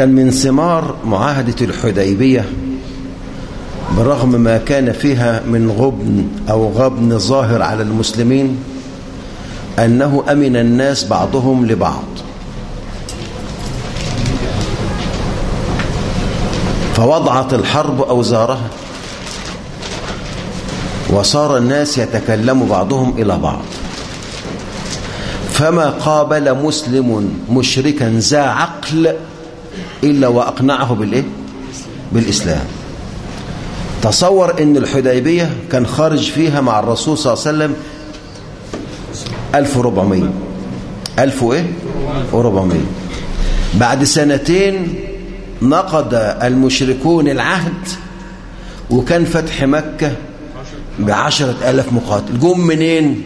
كان من ثمار معاهدة الحديبية برغم ما كان فيها من غبن أو غبن ظاهر على المسلمين أنه أمن الناس بعضهم لبعض. فوضعت الحرب أوزارها وصار الناس يتكلم بعضهم إلى بعض. فما قابل مسلم مشركا ذا عقل إلا وأقنعه بالإيه؟ بالإسلام. تصور أن الحديبية كان خارج فيها مع الرسول صلى الله عليه وسلم 1400 ألف وإيه؟ وربعمية. بعد سنتين نقض المشركون العهد وكان فتح مكة بعشرة ألاف مقاتل. جم منين؟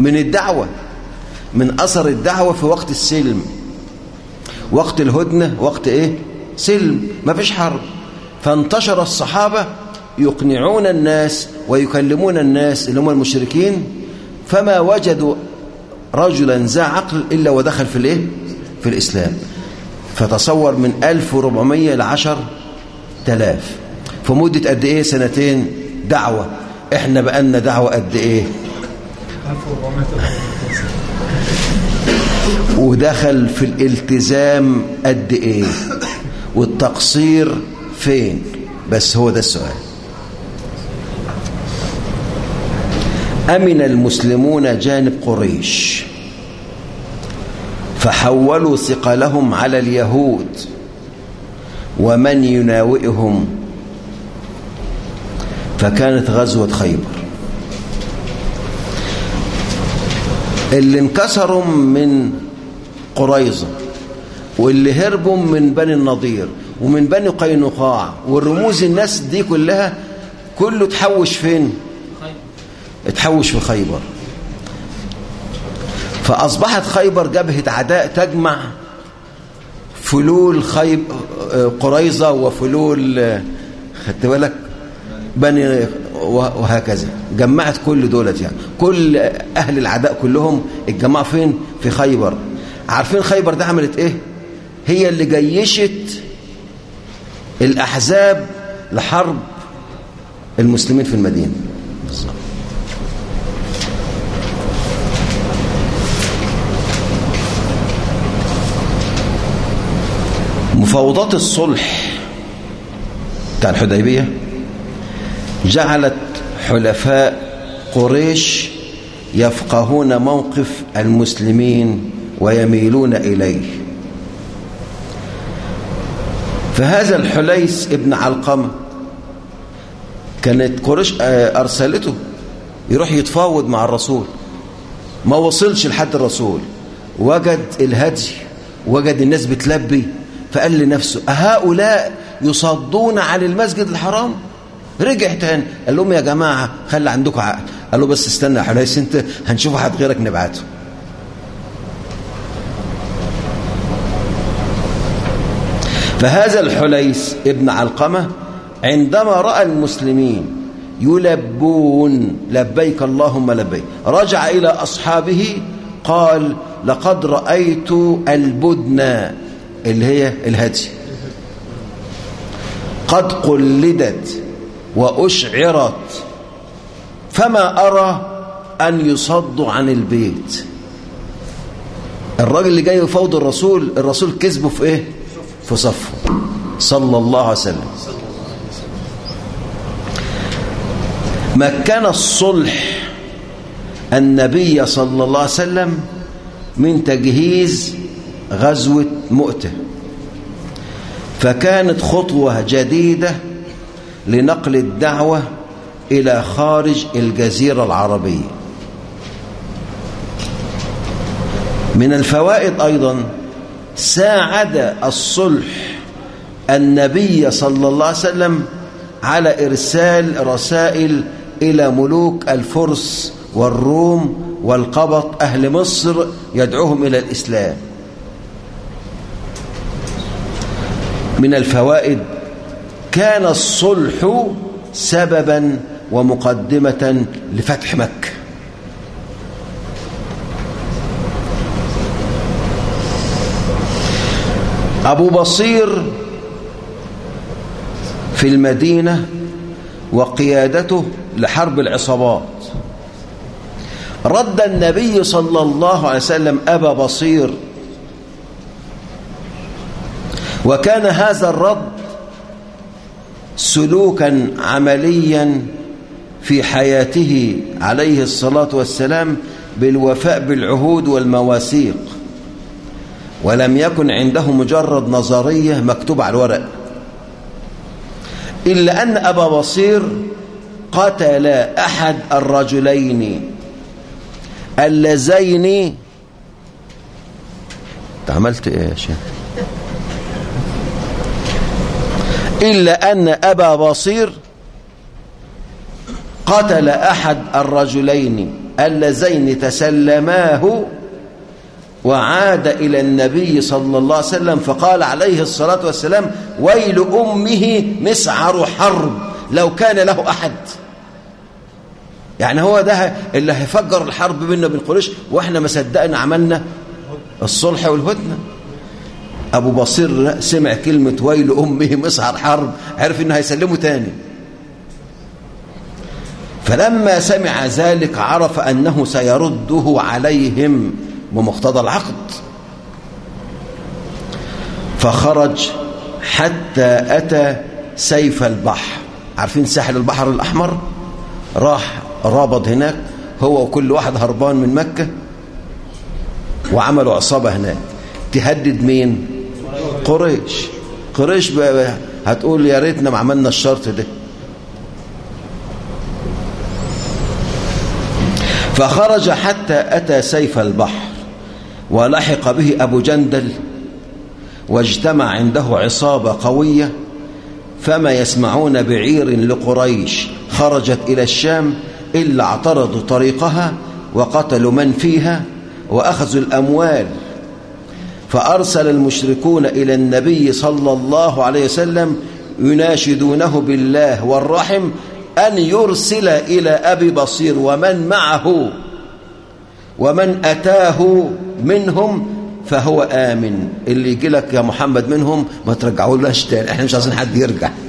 من الدعوة من أثر الدعوة في وقت السلم. وقت الهدنة وقت إيه؟ سلم ما فيش حرب. فانتشر الصحابة يقنعون الناس ويكلمون الناس اللي هم المشركين فما وجدوا رجلا ذا عقل إلا ودخل في الإيه؟ في الإسلام. فتصور من 1400 ل 10000 في مدة قد إيه؟ سنتين. دعوة. إحنا بقالنا دعوة قد إيه؟ ودخل في الالتزام قد إيه؟ والتقصير فين؟ بس هو ده السؤال. أمن المسلمون جانب قريش فحولوا ثقلهم على اليهود ومن يناوئهم؟ فكانت غزوة خيبر. اللي انكسروا من قريظة واللي هربوا من بني النضير ومن بني قينقاع والرموز الناس دي كلها كله تحوش فين؟ اتحوش في خيبر. فأصبحت خيبر جبهة عداء تجمع فلول خيب قريظة وفلول خدت بالك؟ بني وهكذا. جمعت كل دولت يعني. كل أهل العداء كلهم اتجمعوا فين؟ في خيبر. عارفين خيبر ده عملت إيه؟ هي اللي جيشت الأحزاب لحرب المسلمين في المدينة. بالظبط مفاوضات الصلح بتاع الحديبية. جعلت حلفاء قريش يفقهون موقف المسلمين ويميلون إليه. فهذا الحليس ابن علقمة كانت قريش أرسلته يروح يتفاوض مع الرسول. ما وصلش لحد الرسول. وجد الهدي وجد الناس بتلبي فقال لنفسه أهؤلاء يصدون عن المسجد الحرام؟ رجع تاني قال لهم يا جماعة خلي عندكم عقل قال له بس استنى يا حليس انت هنشوف حد غيرك نبعته. فهذا الحليس ابن علقمة عندما رأى المسلمين يلبون لبيك اللهم لبيك رجع إلى أصحابه قال لقد رأيت البدنة اللي هي الهدي قد قلدت وأشعرت فما أرى أن يصدوا عن البيت. الراجل اللي جاي يفوض الرسول الرسول كذبه في إيه؟ في صفه. صلى الله عليه وسلم. مكن الصلح النبي صلى الله عليه وسلم من تجهيز غزوة مؤتة. فكانت خطوة جديدة لنقل الدعوة إلى خارج الجزيرة العربية. من الفوائد أيضا ساعد الصلح النبي صلى الله عليه وسلم على إرسال رسائل إلى ملوك الفرس والروم والقبط أهل مصر يدعوهم إلى الإسلام. من الفوائد كان الصلح سببا ومقدمة لفتح مكة. أبو بصير في المدينة وقيادته لحرب العصابات. رد النبي صلى الله عليه وسلم أبا بصير وكان هذا الرد سلوكا عمليا في حياته عليه الصلاة والسلام بالوفاء بالعهود والمواثيق. ولم يكن عنده مجرد نظرية مكتوبة على الورق. إلا أن أبا بصير قتل أحد الرجلين اللذين عملت إيه يا شيخ؟ إلا أن أبا بصير قتل أحد الرجلين اللذين تسلماه وعاد إلى النبي صلى الله عليه وسلم فقال عليه الصلاة والسلام ويل أمه مسعر حرب لو كان له أحد. يعني هو ده اللي هيفجر الحرب بيننا وبين قريش وإحنا ما صدقنا عملنا الصلح والهدنة. أبو بصير سمع كلمة ويل أمه مسعر حرب عرف إنه هيسلمه تاني. فلما سمع ذلك عرف أنه سيرده عليهم بمقتضى العقد. فخرج حتى أتى سيف البحر. عارفين ساحل البحر الأحمر؟ راح رابط هناك هو وكل واحد هربان من مكة وعملوا عصابة هناك. تهدد مين؟ قريش. قريش بقى هتقول يا ريتنا ما عملنا الشرط ده. فخرج حتى أتى سيف البحر ولحق به أبو جندل واجتمع عنده عصابة قوية فما يسمعون بعير لقريش. خرجت إلى الشام إلا اعترضوا طريقها وقتلوا من فيها وأخذوا الأموال فأرسل المشركون إلى النبي صلى الله عليه وسلم يناشدونه بالله والرحم أن يرسل إلى أبي بصير ومن معه ومن أتاه منهم فهو آمن. اللي يجي لك يا محمد منهم ما ترجعوا لهاش تاني. إحنا مش عايزين حد يرجع.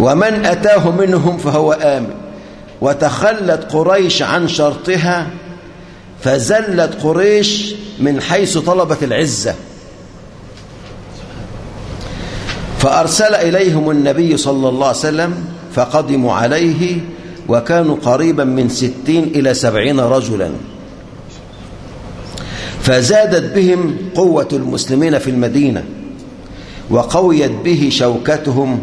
ومن أتاه منهم فهو آمن. وتخلت قريش عن شرطها فزلت قريش من حيث طلبت العزة. فأرسل إليهم النبي صلى الله عليه وسلم فقدموا عليه وكانوا قريبا من ستين إلى سبعين رجلا. فزادت بهم قوة المسلمين في المدينة وقويت به شوكتهم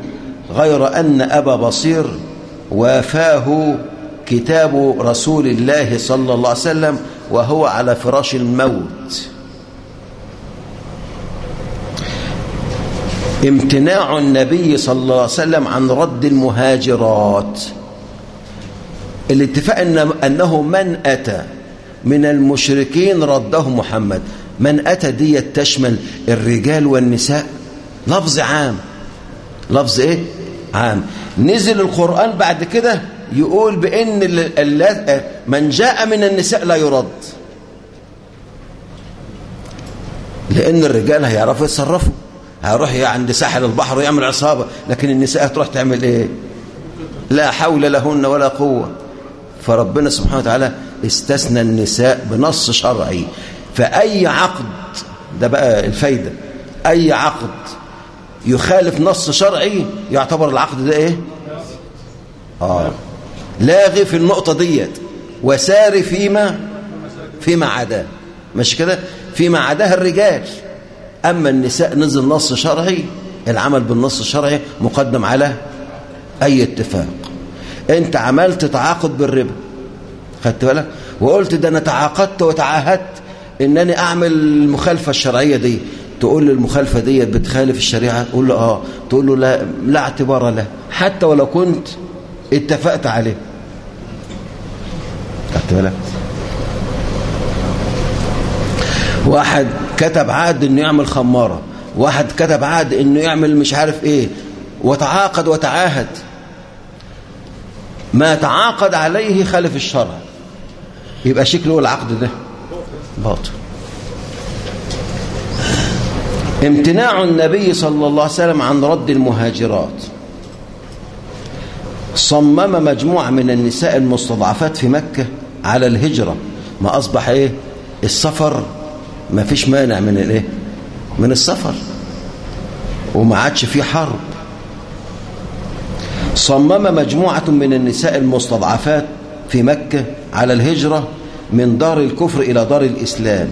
غير أن أبا بصير وافاه كتاب رسول الله صلى الله عليه وسلم وهو على فراش الموت. امتناع النبي صلى الله عليه وسلم عن رد المهاجرات. الاتفاق إن أنه من أتى من المشركين رده محمد. من أتى دي تشمل الرجال والنساء؟ لفظ عام. لفظ إيه؟ عام. نزل القرآن بعد كده يقول بأن من جاء من النساء لا يرد. لأن الرجال هيعرفوا يتصرفوا. هيروح عند ساحل البحر ويعمل عصابة. لكن النساء هتروح تعمل إيه؟ لا حول لهن ولا قوة. فربنا سبحانه وتعالى استثنى النساء بنص شرعي. فأي عقد ده بقى الفايدة. أي عقد يخالف نص شرعي يعتبر العقد ده إيه؟ آه. لاغي في النقطة ديت. وساري فيما فيما عداه. مش كده؟ فيما عداه الرجال. أما النساء نزل نص شرعي العمل بالنص الشرعي مقدم على أي اتفاق. أنت عملت تعاقد بالربا. خدت بالك؟ وقلت ده أنا تعاقدت وتعاهدت. إنني أعمل المخالفة الشرعية دي. تقول له المخالفة دي بتخالف الشريعة؟ تقول له آه. تقول له لا, لا اعتبار له. حتى ولو كنت اتفقت عليه. خدت بالك؟ واحد كتب عقد إنه يعمل خمارة واحد كتب عقد إنه يعمل مش عارف إيه وتعاقد وتعاهد. ما تعاقد عليه خالف الشرع. يبقى شكله العقد ده. باطل. امتناع النبي صلى الله عليه وسلم عن رد المهاجرات. صمم مجموعة من النساء المستضعفات في مكة على الهجرة. ما أصبح إيه؟ السفر ما فيش مانع من الإيه؟ من السفر. وما عادش فيه حرب. صمم مجموعة من النساء المستضعفات في مكة على الهجرة من دار الكفر إلى دار الإسلام.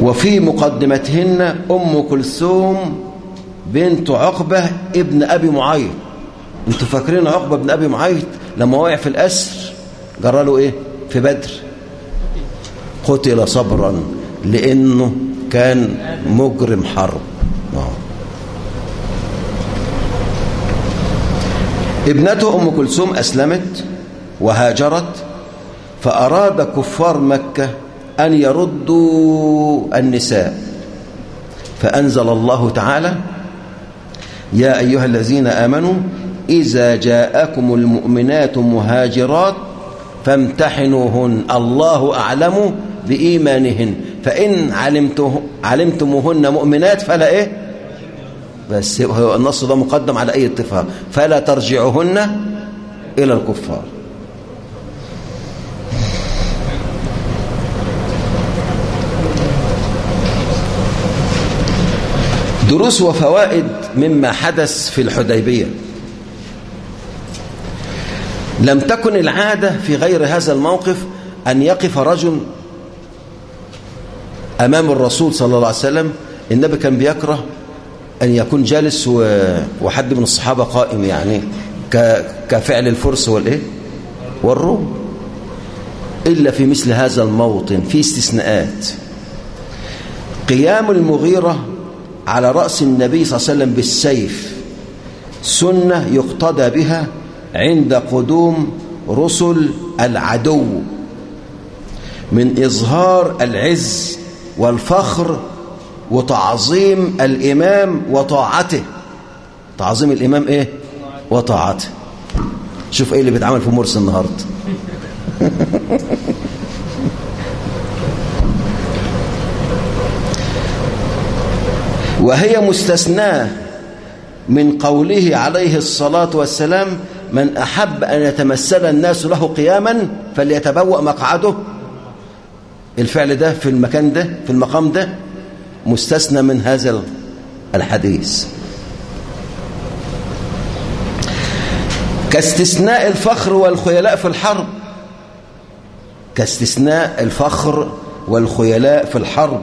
وفي مقدمتهن أم كلثوم بنت عقبة ابن أبي معيط. أنتوا فاكرين عقبة بن أبي معيط لما وقع في الأسر جرى له إيه؟ في بدر. قتل صبرا لأنه كان مجرم حرب. ابنته أم كلثوم أسلمت وهاجرت فأراد كفار مكة أن يردوا النساء. فأنزل الله تعالى يا أيها الذين آمنوا إذا جاءكم المؤمنات مهاجرات فامتحنوهن. الله أعلم بإيمانهن. فإن علمته علمتموهن مؤمنات فلا إيه؟ بس هو النص ده مقدم على أي اتفاق. فلا ترجعهن إلى الكفار. دروس وفوائد مما حدث في الحديبية. لم تكن العادة في غير هذا الموقف أن يقف رجل أمام الرسول صلى الله عليه وسلم. النبي كان بيكره أن يكون جالس وحد من الصحابة قائم يعني كفعل الفرس والإيه؟ والروم. إلا في مثل هذا الموطن في استثناءات. قيام المغيرة على رأس النبي صلى الله عليه وسلم بالسيف سنة يقتدى بها عند قدوم رسل العدو من إظهار العز والفخر وتعظيم الإمام وطاعته. تعظيم الإمام إيه؟ وطاعته. شوف إيه اللي بيتعمل في مرسى النهاردة. وهي مستثناة من قوله عليه الصلاة والسلام من أحب أن يتمثل الناس له قياما فليتبوأ مقعده. الفعل ده في المكان ده في المقام ده مستثنى من هذا الحديث. كاستثناء الفخر والخيلاء في الحرب. كاستثناء الفخر والخيلاء في الحرب.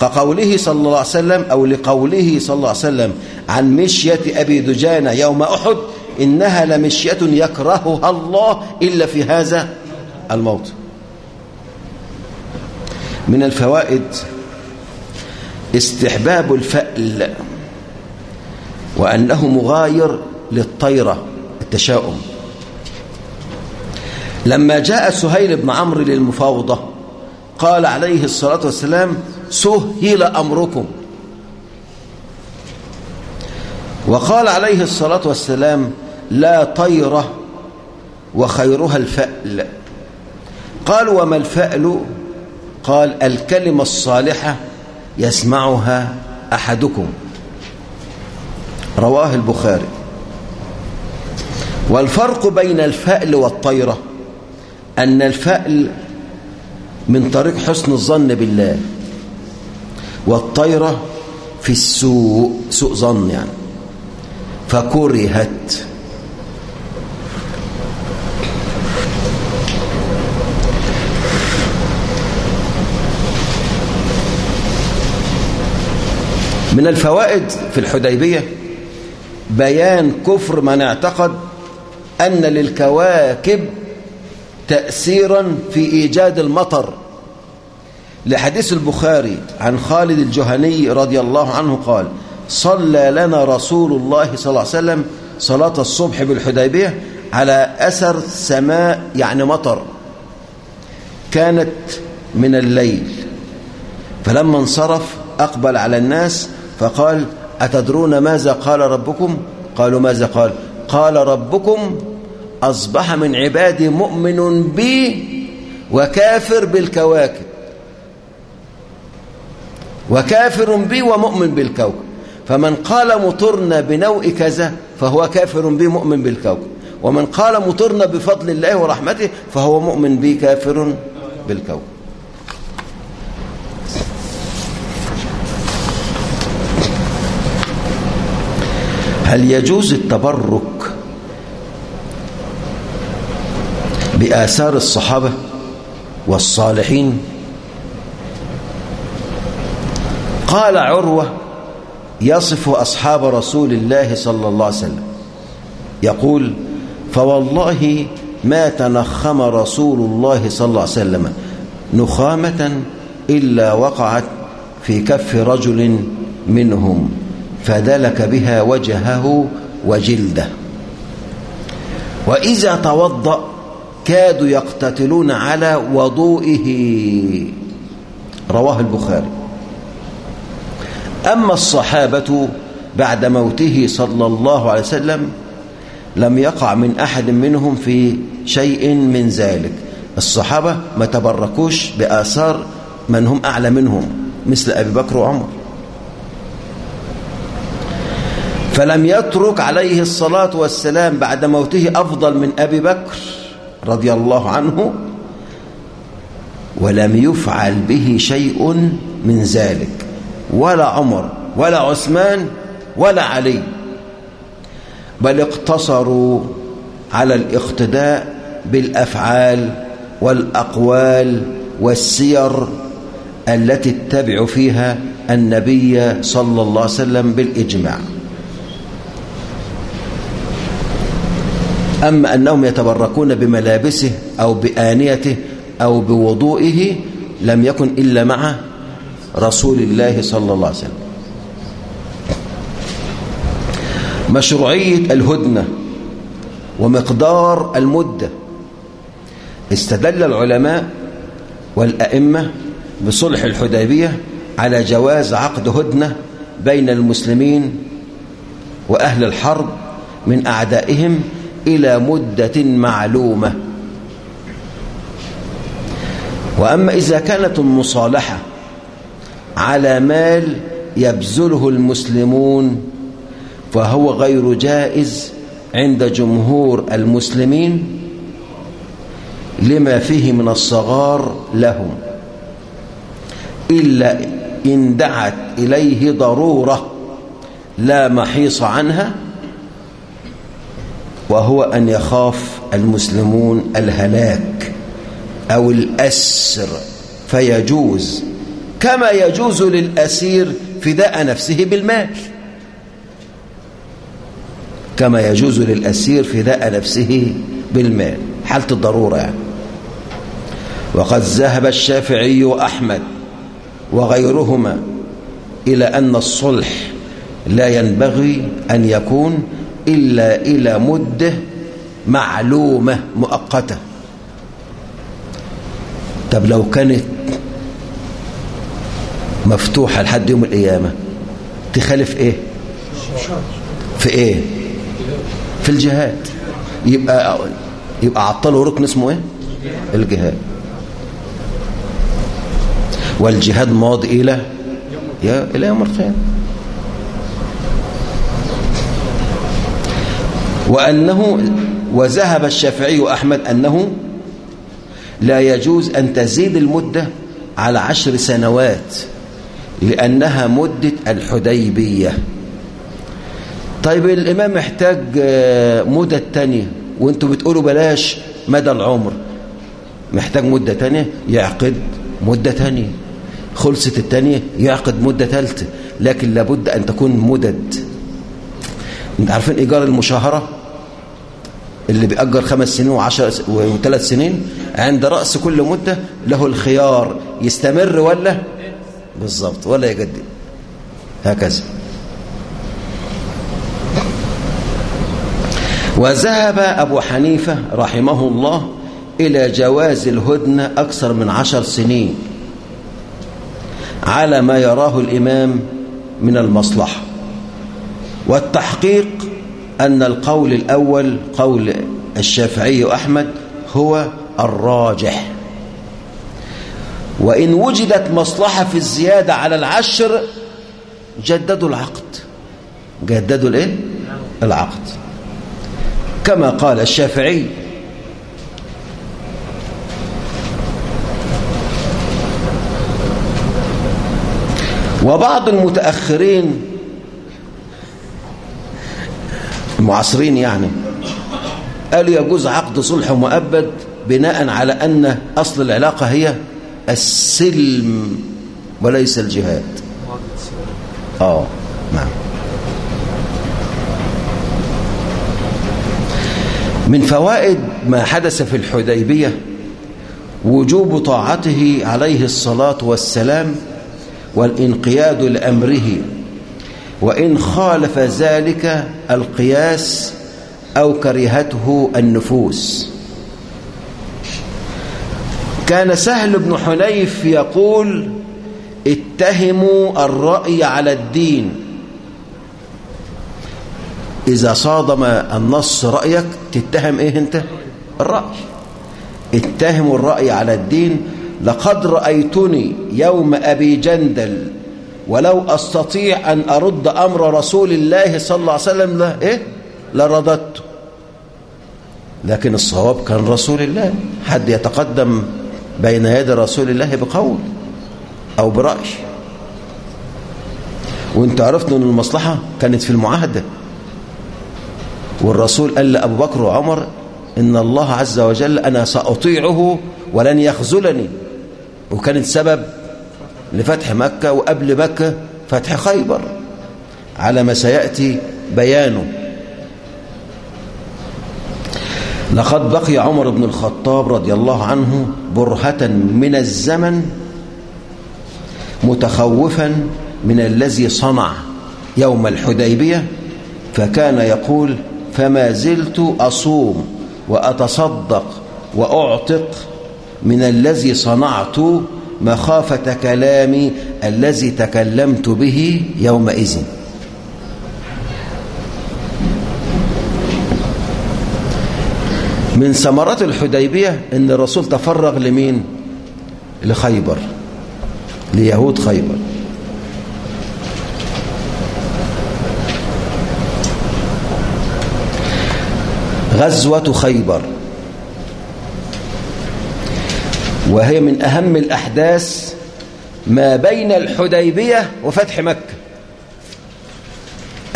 كقوله صلى الله عليه وسلم أو لقوله صلى الله عليه وسلم عن مشية أبي دجانة يوم أحد إنها لمشية يكرهها الله إلا في هذا الموت. من الفوائد استحباب الفأل وأنه مغاير للطيرة التشاؤم. لما جاء سهيل بن عمرو للمفاوضة قال عليه الصلاة والسلام سهل أمركم. وقال عليه الصلاة والسلام لا طيرة وخيرها الفأل. قال وما الفأل؟ قال الكلمة الصالحة يسمعها أحدكم. رواه البخاري. والفرق بين الفأل والطيرة أن الفأل من طريق حسن الظن بالله والطيرة في السوء سوء ظن يعني. فكرهت. من الفوائد في الحديبية بيان كفر من اعتقد أن للكواكب تأثيرا في إيجاد المطر. لحديث البخاري عن خالد الجهني رضي الله عنه قال صلى لنا رسول الله صلى الله عليه وسلم صلاة الصبح بالحديبية على أثر سماء يعني مطر. كانت من الليل. فلما انصرف أقبل على الناس فقال أتدرون ماذا قال ربكم؟ قالوا ماذا قال؟ قال ربكم أصبح من عبادي مؤمن بي وكافر بالكواكب. وكافر بي ومؤمن بالكوكب. فمن قال مطرنا بنوء كذا فهو كافر بي مؤمن بالكوكب. ومن قال مطرنا بفضل الله ورحمته فهو مؤمن بي كافر بالكوكب. هل يجوز التبرك بآثار الصحابة والصالحين؟ قال عروة يصف أصحاب رسول الله صلى الله عليه وسلم. يقول فوالله ما تنخم رسول الله صلى الله عليه وسلم نخامة إلا وقعت في كف رجل منهم. فدلك بها وجهه وجلده. وإذا توضأ كادوا يقتتلون على وضوئه. رواه البخاري. أما الصحابة بعد موته صلى الله عليه وسلم لم يقع من أحد منهم في شيء من ذلك. الصحابة ما تبركوش بآثار من هم أعلى منهم مثل أبي بكر وعمر. فلم يترك عليه الصلاة والسلام بعد موته أفضل من أبي بكر رضي الله عنه ولم يفعل به شيء من ذلك ولا عمر ولا عثمان ولا علي بل اقتصروا على الاقتداء بالأفعال والأقوال والسير التي اتبع فيها النبي صلى الله عليه وسلم بالإجماع. أما أنهم يتبركون بملابسه أو بآنيته أو بوضوئه لم يكن إلا مع رسول الله صلى الله عليه وسلم. مشروعية الهدنة ومقدار المدة استدل العلماء والأئمة بصلح الحديبية على جواز عقد هدنة بين المسلمين وأهل الحرب من أعدائهم إلى مدة معلومة. وأما إذا كانت المصالحة على مال يبذله المسلمون فهو غير جائز عند جمهور المسلمين لما فيه من الصغار لهم. إلا إن دعت إليه ضرورة لا محيص عنها وهو أن يخاف المسلمون الهلاك أو الأسر فيجوز كما يجوز للأسير فداء نفسه بالمال. كما يجوز للأسير فداء نفسه بالمال. حالة الضرورة. يعني وقد ذهب الشافعي وأحمد وغيرهما إلى أن الصلح لا ينبغي أن يكون إلا إلى مدة معلومة مؤقتة. طب لو كانت مفتوحة لحد يوم القيامة تخالف إيه؟ في إيه؟ في الجهاد. يبقى يبقى عطلوا ركن اسمه إيه؟ الجهاد. والجهاد ماضي إلى يا إلى يوم القيامة. وأنه وذهب الشافعي واحمد أنه لا يجوز أن تزيد المدة على عشر سنوات لأنها مدة الحديبية. طيب الإمام محتاج مدة تانية. وأنتوا بتقولوا بلاش مدى العمر. محتاج مدة تانية؟ يعقد مدة تانية. خلصت التانية؟ يعقد مدة ثالثة لكن لابد أن تكون مدد. أنت عارفين إيجار المشاهرة؟ اللي بيأجر خمس سنين وعشر وثلاث سنين عند رأس كل مدة له الخيار يستمر ولا؟ بالضبط ولا يجدد. هكذا. وذهب أبو حنيفة رحمه الله إلى جواز الهدنة أكثر من عشر سنين على ما يراه الإمام من المصلحة. والتحقيق أن القول الأول قول الشافعي وأحمد هو الراجح. وإن وجدت مصلحة في الزيادة على العشر جددوا العقد. جددوا الإيه؟ العقد. كما قال الشافعي وبعض المتأخرين المعاصرين يعني. قالوا يجوز عقد صلح مؤبد بناء على أن أصل العلاقة هي السلم وليس الجهاد. آه نعم. من فوائد ما حدث في الحديبية وجوب طاعته عليه الصلاة والسلام والانقياد لأمره وإن خالف ذلك القياس أو كرهته النفوس. كان سهل بن حنيف يقول اتهموا الرأي على الدين. إذا صادم النص رأيك تتهم إيه أنت؟ الرأي. اتهموا الرأي على الدين. لقد رأيتني يوم أبي جندل ولو أستطيع أن أرد أمر رسول الله صلى الله عليه وسلم له إيه؟ لرددته لكن الصواب كان رسول الله. حد يتقدم بين يدي رسول الله بقول أو برأي. وأنت عرفت إن المصلحة كانت في المعاهدة. والرسول قال لأبو بكر وعمر إن الله عز وجل أنا سأطيعه ولن يخذلني. وكانت سبب لفتح مكة وقبل مكة فتح خيبر. على ما سيأتي بيانه لقد بقي عمر بن الخطاب رضي الله عنه برهة من الزمن متخوفا من الذي صنع يوم الحديبية فكان يقول فما زلت أصوم وأتصدق وأعتق من الذي صنعت مخافة كلامي الذي تكلمت به يومئذ. من ثمرات الحديبية إن الرسول تفرغ لمين؟ لخيبر ليهود خيبر. غزوة خيبر. وهي من أهم الأحداث ما بين الحديبية وفتح مكة.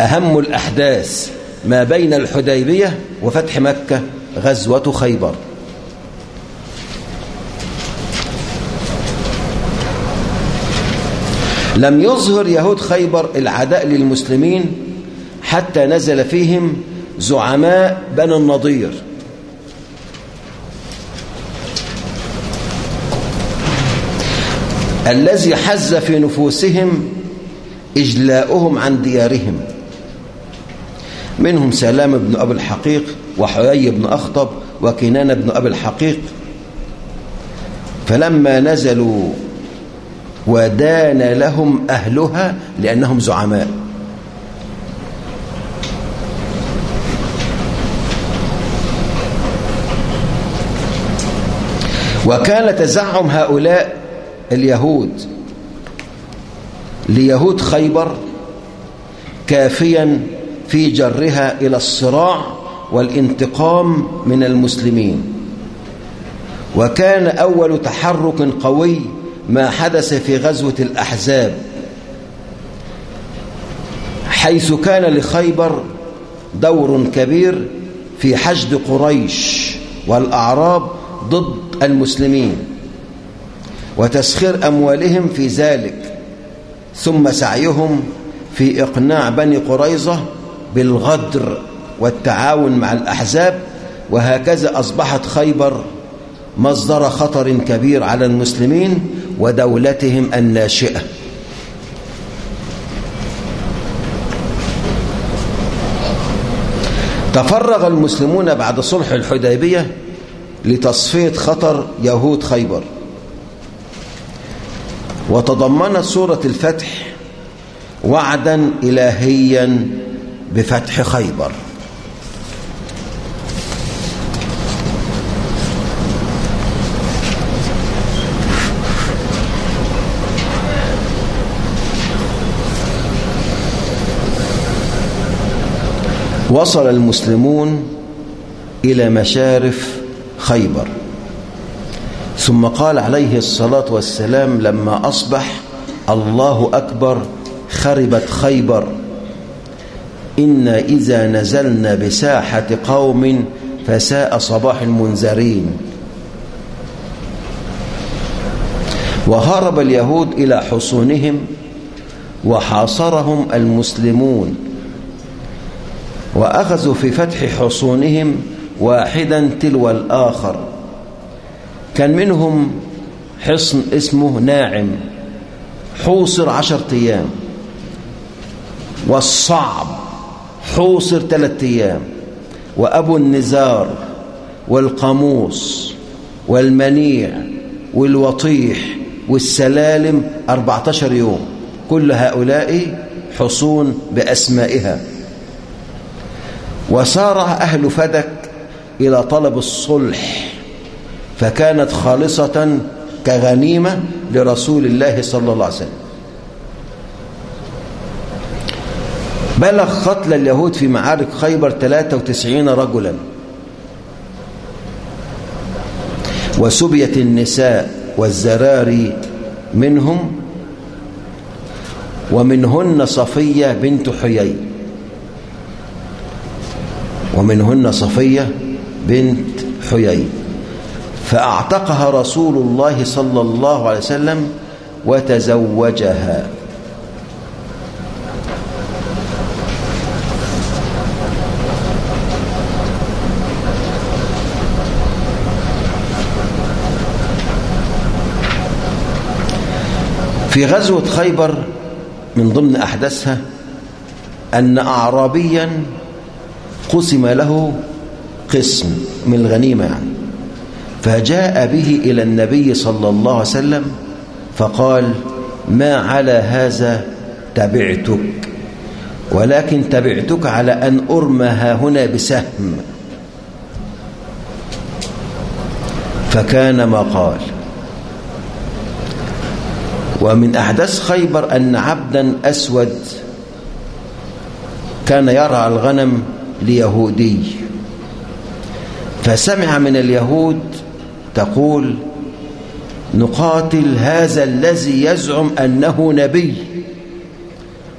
أهم الأحداث ما بين الحديبية وفتح مكة غزوة خيبر. لم يظهر يهود خيبر العداء للمسلمين حتى نزل فيهم زعماء بني النضير. الذي حز في نفوسهم إجلاؤهم عن ديارهم. منهم سلام بن أبي الحقيق وحيي بن أخطب وكنان بن أبي الحقيق. فلما نزلوا ودان لهم أهلها لأنهم زعماء. وكان تزعم هؤلاء اليهود. ليهود خيبر كافيا في جرها إلى الصراع والانتقام من المسلمين. وكان أول تحرك قوي ما حدث في غزوة الأحزاب. حيث كان لخيبر دور كبير في حشد قريش والأعراب ضد المسلمين. وتسخير أموالهم في ذلك ثم سعيهم في إقناع بني قريظة بالغدر والتعاون مع الأحزاب وهكذا أصبحت خيبر مصدر خطر كبير على المسلمين ودولتهم الناشئة. تفرغ المسلمون بعد صلح الحديبية لتصفية خطر يهود خيبر. وتضمنت سورة الفتح وعدا إلهيا بفتح خيبر. وصل المسلمون إلى مشارف خيبر. ثم قال عليه الصلاة والسلام لما أصبح الله أكبر خربت خيبر. إنا إذا نزلنا بساحة قوم فساء صباح المنذرين. وهرب اليهود إلى حصونهم وحاصرهم المسلمون. وأخذوا في فتح حصونهم واحدا تلو الآخر. كان منهم حصن اسمه ناعم حوصر عشرة أيام. والصعب حوصر ثلاثة أيام. وأبو النزار والقاموس والمنيع والوطيح والسلالم 14 يوم. كل هؤلاء حصون بأسمائها. وسارع أهل فدك إلى طلب الصلح. فكانت خالصة كغنيمة لرسول الله صلى الله عليه وسلم. بلغ قتل اليهود في معارك خيبر 93 رجلا. وسبيت النساء والزراري منهم ومنهن صفية بنت حيي. ومنهن صفية بنت حيي. فأعتقها رسول الله صلى الله عليه وسلم وتزوجها. في غزوة خيبر من ضمن أحداثها أن أعرابيا قسم له قسم من الغنيمة يعني. فجاء به إلى النبي صلى الله عليه وسلم فقال ما على هذا تبعتك؟ ولكن تبعتك على أن أرمى هنا بسهم. فكان ما قال. ومن أحداث خيبر أن عبدا أسود كان يرعى الغنم ليهودي. فسمع من اليهود تقول نقاتل هذا الذي يزعم أنه نبي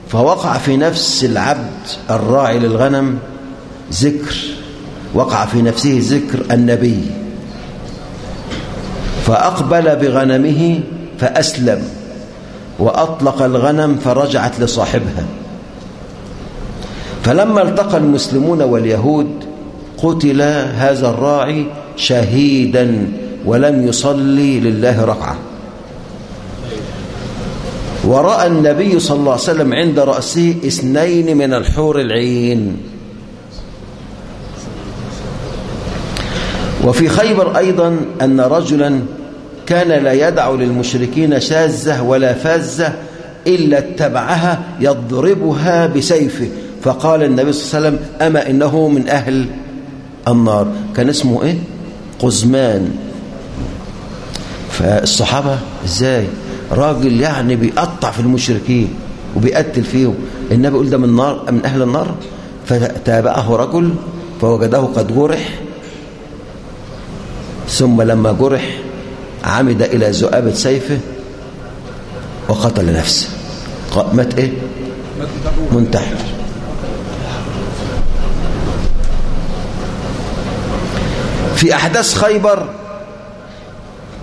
فوقع في نفس العبد الراعي للغنم ذكر وقع في نفسه ذكر النبي فأقبل بغنمه فأسلم وأطلق الغنم فرجعت لصاحبها. فلما التقى المسلمون واليهود قتل هذا الراعي شهيدا ولم يصلي لله ركعة. ورأى النبي صلى الله عليه وسلم عند رأسه اثنين من الحور العين. وفي خيبر أيضا أن رجلا كان لا يدع للمشركين شاذة ولا فازة إلا اتبعها يضربها بسيفه. فقال النبي صلى الله عليه وسلم أما إنه من أهل النار. كان اسمه إيه؟ قزمان. فالصحابة إزاي؟ راجل يعني بيقطع في المشركين وبيقتل فيهم. النبي يقول ده من نار من أهل النار؟ فتابعه رجل فوجده قد جرح. ثم لما جرح عمد إلى ذؤابة سيفه وقتل نفسه. مات إيه؟ منتحر. في أحداث خيبر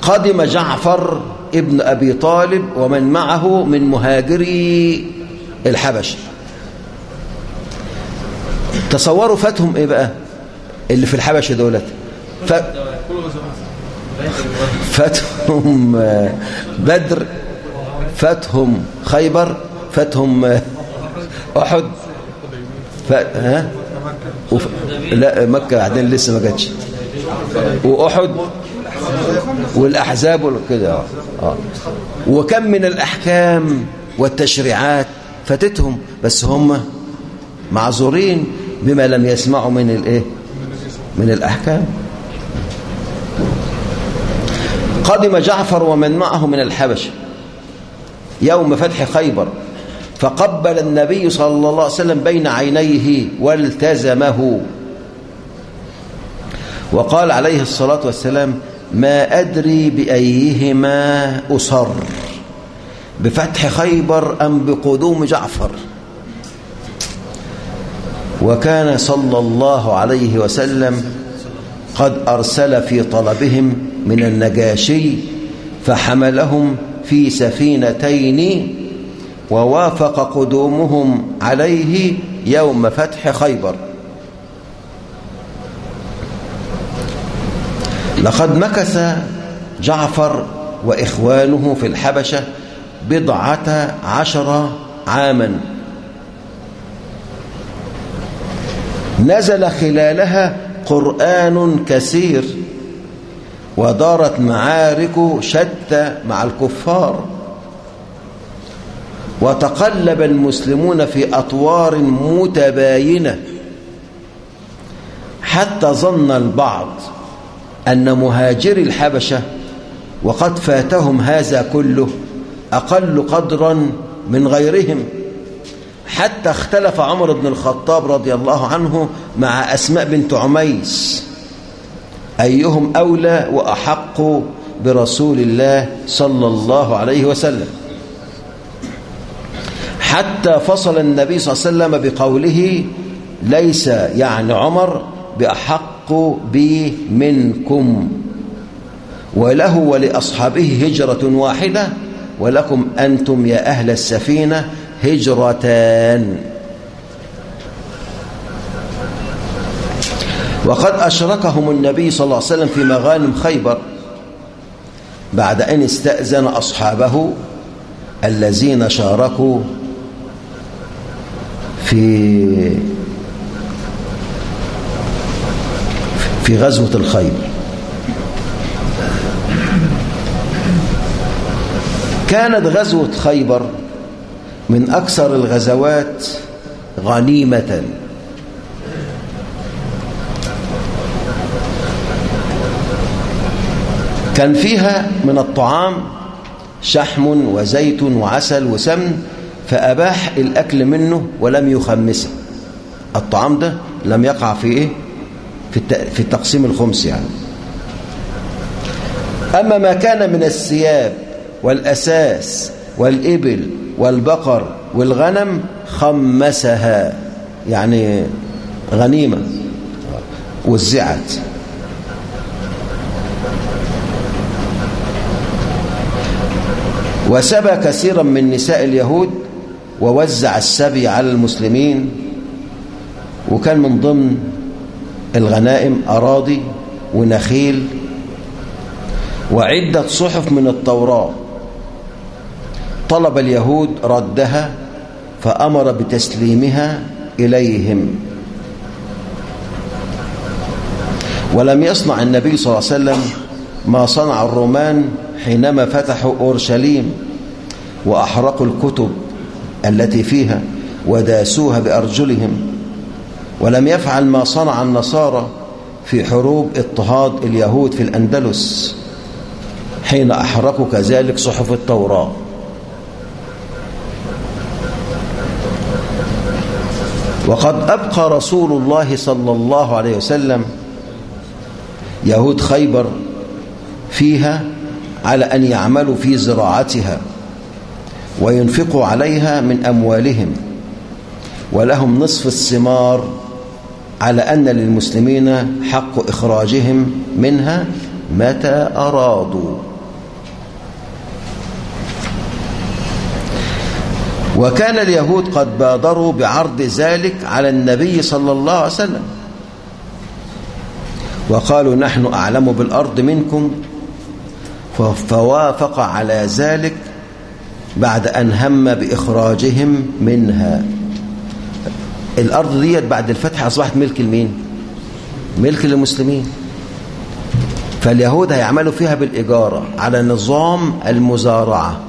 قدم جعفر ابن أبي طالب ومن معه من مهاجري الحبش تصوروا فاتهم إيه بقى اللي في الحبش دولت؟ ف... فاتهم بدر فاتهم خيبر فاتهم أحد ف... ها؟ وف... لا مكة بعدين لسه ما جاتش. وأحد والأحزاب وكده. آه. وكم من الأحكام والتشريعات فاتتهم بس هم معذورين بما لم يسمعوا من الايه من الأحكام. قدم جعفر ومن معه من الحبشه يوم فتح خيبر فقبل النبي صلى الله عليه وسلم بين عينيه والتزمه. وقال عليه الصلاة والسلام ما أدري بأيهما أصر بفتح خيبر أم بقدوم جعفر. وكان صلى الله عليه وسلم قد أرسل في طلبهم من النجاشي فحملهم في سفينتين ووافق قدومهم عليه يوم فتح خيبر. لقد مكث جعفر وإخوانه في الحبشة بضعة عشر عاما. نزل خلالها قرآن كثير ودارت معارك شتى مع الكفار. وتقلب المسلمون في أطوار متباينة حتى ظن البعض أن مهاجري الحبشة وقد فاتهم هذا كله أقل قدرا من غيرهم. حتى اختلف عمر بن الخطاب رضي الله عنه مع أسماء بنت عميس. أيهم أولى وأحق برسول الله صلى الله عليه وسلم. حتى فصل النبي صلى الله عليه وسلم بقوله ليس يعني عمر بأحق بي منكم وله ولأصحابه هجرة واحدة ولكم أنتم يا أهل السفينة هجرتان. وقد أشركهم النبي صلى الله عليه وسلم في مغانم خيبر بعد أن استأذن أصحابه الذين شاركوا في في غزوة الخيبر كانت غزوة خيبر من أكثر الغزوات غنيمة. كان فيها من الطعام شحم وزيت وعسل وسمن فأباح الأكل منه ولم يخمسه. الطعام ده لم يقع في إيه؟ في التقسيم الخمس يعني. أما ما كان من الثياب والأساس والإبل والبقر والغنم خمسها يعني غنيمة وزعت. وسبى كثيرا من نساء اليهود ووزع السبي على المسلمين وكان من ضمن الغنائم أراضي ونخيل. وعدة صحف من التوراة. طلب اليهود ردها فأمر بتسليمها إليهم. ولم يصنع النبي صلى الله عليه وسلم ما صنع الرومان حينما فتحوا أورشليم وأحرقوا الكتب التي فيها وداسوها بأرجلهم. ولم يفعل ما صنع النصارى في حروب اضطهاد اليهود في الأندلس حين أحرقوا كذلك صحف التوراة. وقد أبقى رسول الله صلى الله عليه وسلم يهود خيبر فيها على أن يعملوا في زراعتها وينفقوا عليها من أموالهم ولهم نصف الثمار على أن للمسلمين حق إخراجهم منها متى أرادوا. وكان اليهود قد بادروا بعرض ذلك على النبي صلى الله عليه وسلم. وقالوا نحن أعلم بالأرض منكم. فوافق على ذلك بعد أن هم بإخراجهم منها. الأرض ديت بعد الفتح أصبحت ملك المين ملك للمسلمين. فاليهود هيعملوا فيها بالإجارة على نظام المزارعة.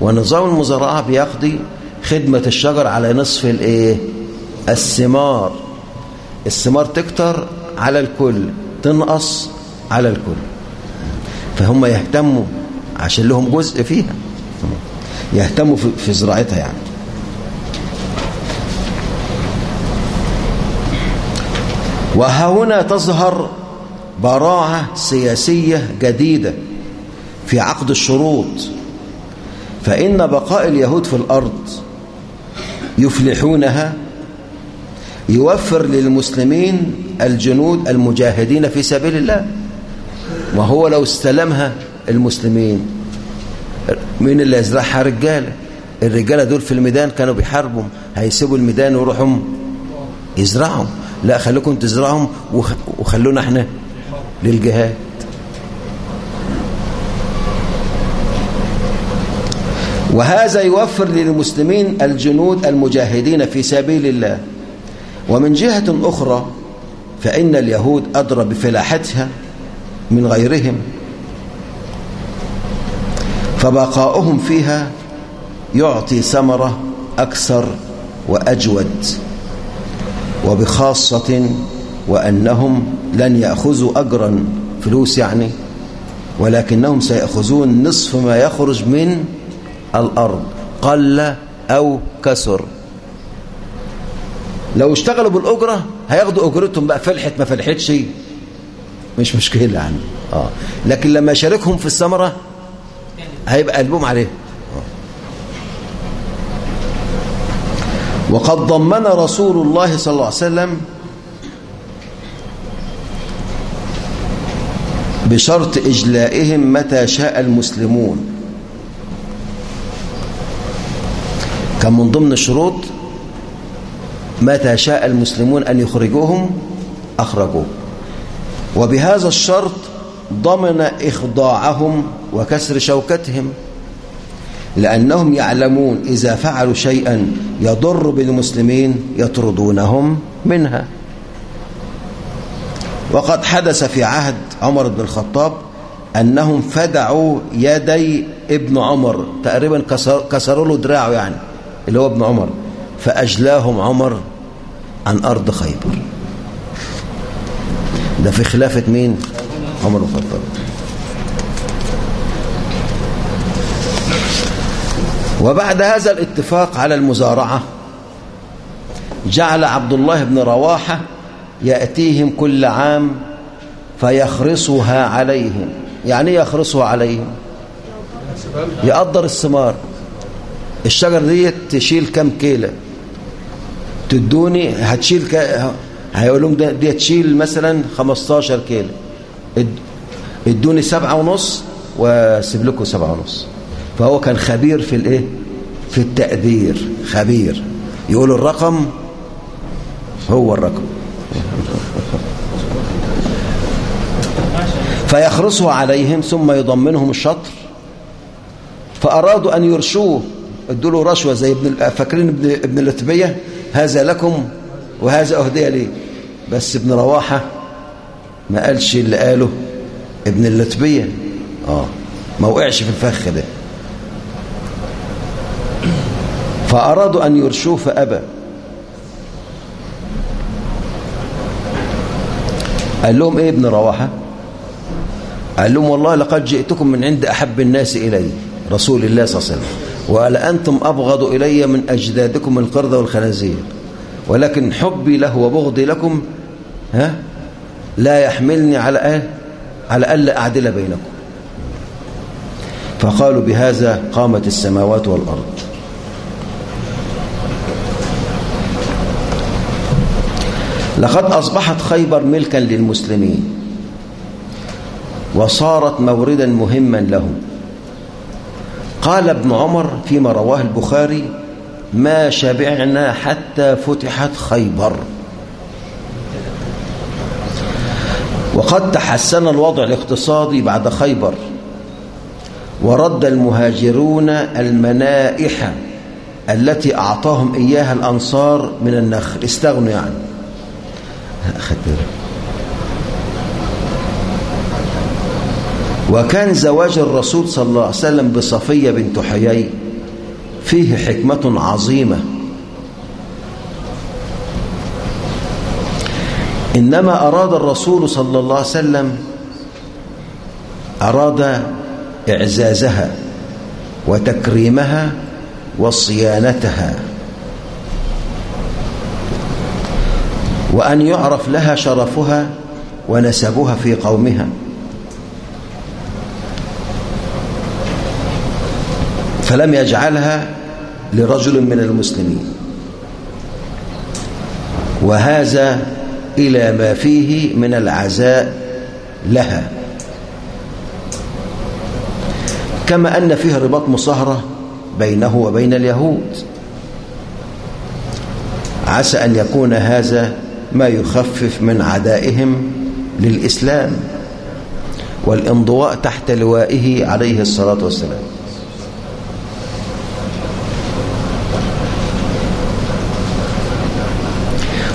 ونظام المزارعة بيقضي خدمة الشجر على نصف الإيه؟ الثمار. الثمار تكتر على الكل تنقص على الكل. فهم يهتموا عشان لهم جزء فيها. يهتموا في زراعتها يعني. وهنا تظهر براعة سياسية جديدة في عقد الشروط. فإن بقاء اليهود في الأرض يفلحونها يوفر للمسلمين الجنود المجاهدين في سبيل الله. وهو لو استلمها المسلمين. مين اللي يزرعها؟ رجاله الرجاله دول في الميدان كانوا بيحاربوا. هيسيبوا الميدان ويروحوا يزرعهم لا خليكم تزرعهم وخلونا إحنا للجهاد. وهذا يوفر للمسلمين الجنود المجاهدين في سبيل الله. ومن جهة أخرى فإن اليهود أدرى بفلاحتها من غيرهم. فبقاؤهم فيها يعطي ثمرة أكثر وأجود. وبخاصة وأنهم لن يأخذوا أجرا فلوس يعني ولكنهم سيأخذون نصف ما يخرج من الأرض قل أو كسر لو اشتغلوا بالأجرة هياخدوا أجرتهم بقى فلحت ما فلحتش مش مشكلة يعني آه. لكن لما يشاركهم في الثمرة هيبقى قلبهم عليه وقد ضمن رسول الله صلى الله عليه وسلم بشرط إجلائهم متى شاء المسلمون. كان من ضمن الشروط متى شاء المسلمون أن يخرجوهم أخرجوه وبهذا الشرط ضمن إخضاعهم وكسر شوكتهم. لأنهم يعلمون إذا فعلوا شيئا يضر بالمسلمين يطردونهم منها. وقد حدث في عهد عمر بن الخطاب أنهم فدعوا يدي ابن عمر تقريبا كسروا له دراعه يعني اللي هو ابن عمر فأجلاهم عمر عن أرض خيبر. ده في خلافة مين؟ عمر بن الخطاب. وبعد هذا الاتفاق على المزارعة جعل عبد الله بن رواحة يأتيهم كل عام فيخرصها عليهم. يعني يخرصها عليهم؟ يقدر الثمار. الشجر دي تشيل كم كيلة؟ تدوني هتشيل ك... هيقول لهم دي تشيل مثلا 15 كيلو ادوني سبعة ونص واسيب لكم سبعة ونص. فهو كان خبير في الايه؟ في التقدير خبير. يقول الرقم هو الرقم. فيخرصه عليهم ثم يضمنهم الشطر. فأرادوا أن يرشوه. ادوا له رشوة زي ابن فاكرين ابن, ابن اللتبية هذا لكم وهذا أهدية لي. بس ابن رواحة ما قالش اللي قاله ابن اللتبية آه ما وقعش في الفخ ده. فأرادوا أن يرشوه فأبى. قال لهم إيه ابن رواحة؟ قال لهم والله لقد جئتكم من عند أحب الناس إلي رسول الله صلى الله عليه وسلم. وقال أنتم أبغض إلي من أجدادكم القردة والخنازير. ولكن حبي له وبغضي لكم ها؟ لا يحملني على إيه؟ على الا أعدل بينكم. فقالوا بهذا قامت السماوات والأرض. لقد أصبحت خيبر ملكا للمسلمين وصارت موردا مهما لهم. قال ابن عمر فيما رواه البخاري ما شبعنا حتى فتحت خيبر. وقد تحسن الوضع الاقتصادي بعد خيبر ورد المهاجرون المنائح التي أعطاهم إياها الأنصار من النخل. استغنوا يعني. وكان زواج الرسول صلى الله عليه وسلم بصفية بنت حيي فيه حكمة عظيمة. إنما أراد الرسول صلى الله عليه وسلم أراد إعزازها وتكريمها وصيانتها. وأن يعرف لها شرفها ونسبها في قومها. فلم يجعلها لرجل من المسلمين. وهذا إلى ما فيه من العزاء لها. كما أن فيه رباط مصاهرة بينه وبين اليهود. عسى أن يكون هذا ما يخفف من عدائهم للإسلام والانضواء تحت لوائه عليه الصلاة والسلام.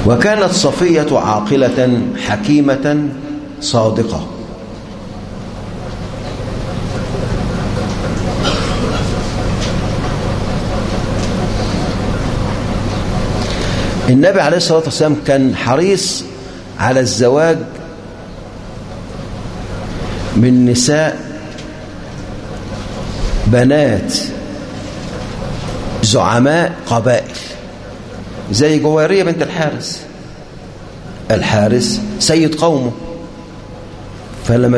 وكانت صفية عاقلة حكيمة صادقة. النبي عليه الصلاة والسلام كان حريص على الزواج من نساء بنات زعماء قبائل زي جوارية بنت الحارس الحارس سيد قومه. فلما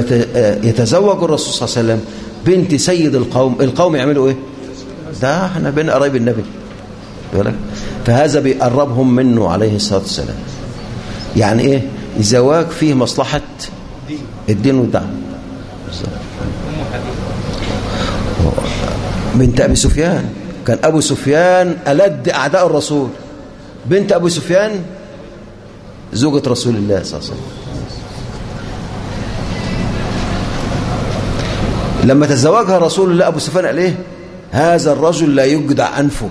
يتزوج الرسول صلى الله عليه وسلم بنت سيد القوم القوم يعملوا إيه؟ ده إحنا بين قرايب النبي. فهذا بيقربهم منه عليه الصلاة والسلام. يعني إيه؟ الزواج فيه مصلحة الدين والدعم بنت أبي سفيان كان أبو سفيان ألد أعداء الرسول. بنت أبو سفيان زوجة رسول الله صلى الله عليه وسلم. لما تزوجها رسول الله أبو سفيان قال إيه هذا الرجل لا يجدع أنفه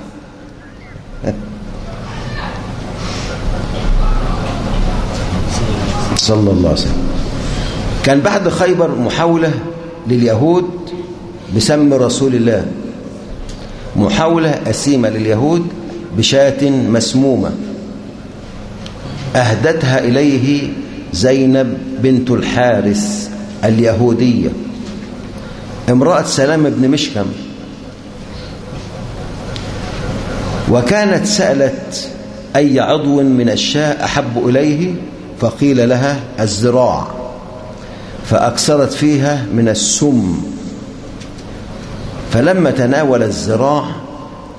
صلى الله عليه وسلم. كان بعد خيبر محاولة لليهود بسم رسول الله. محاولة أسيمة لليهود بشاة مسمومة. أهدتها إليه زينب بنت الحارس اليهودية. امرأة سلام بن مشكم وكانت سألت أي عضو من الشاة أحب إليه؟ فقيل لها الزراع فأكثرت فيها من السم. فلما تناول الزراع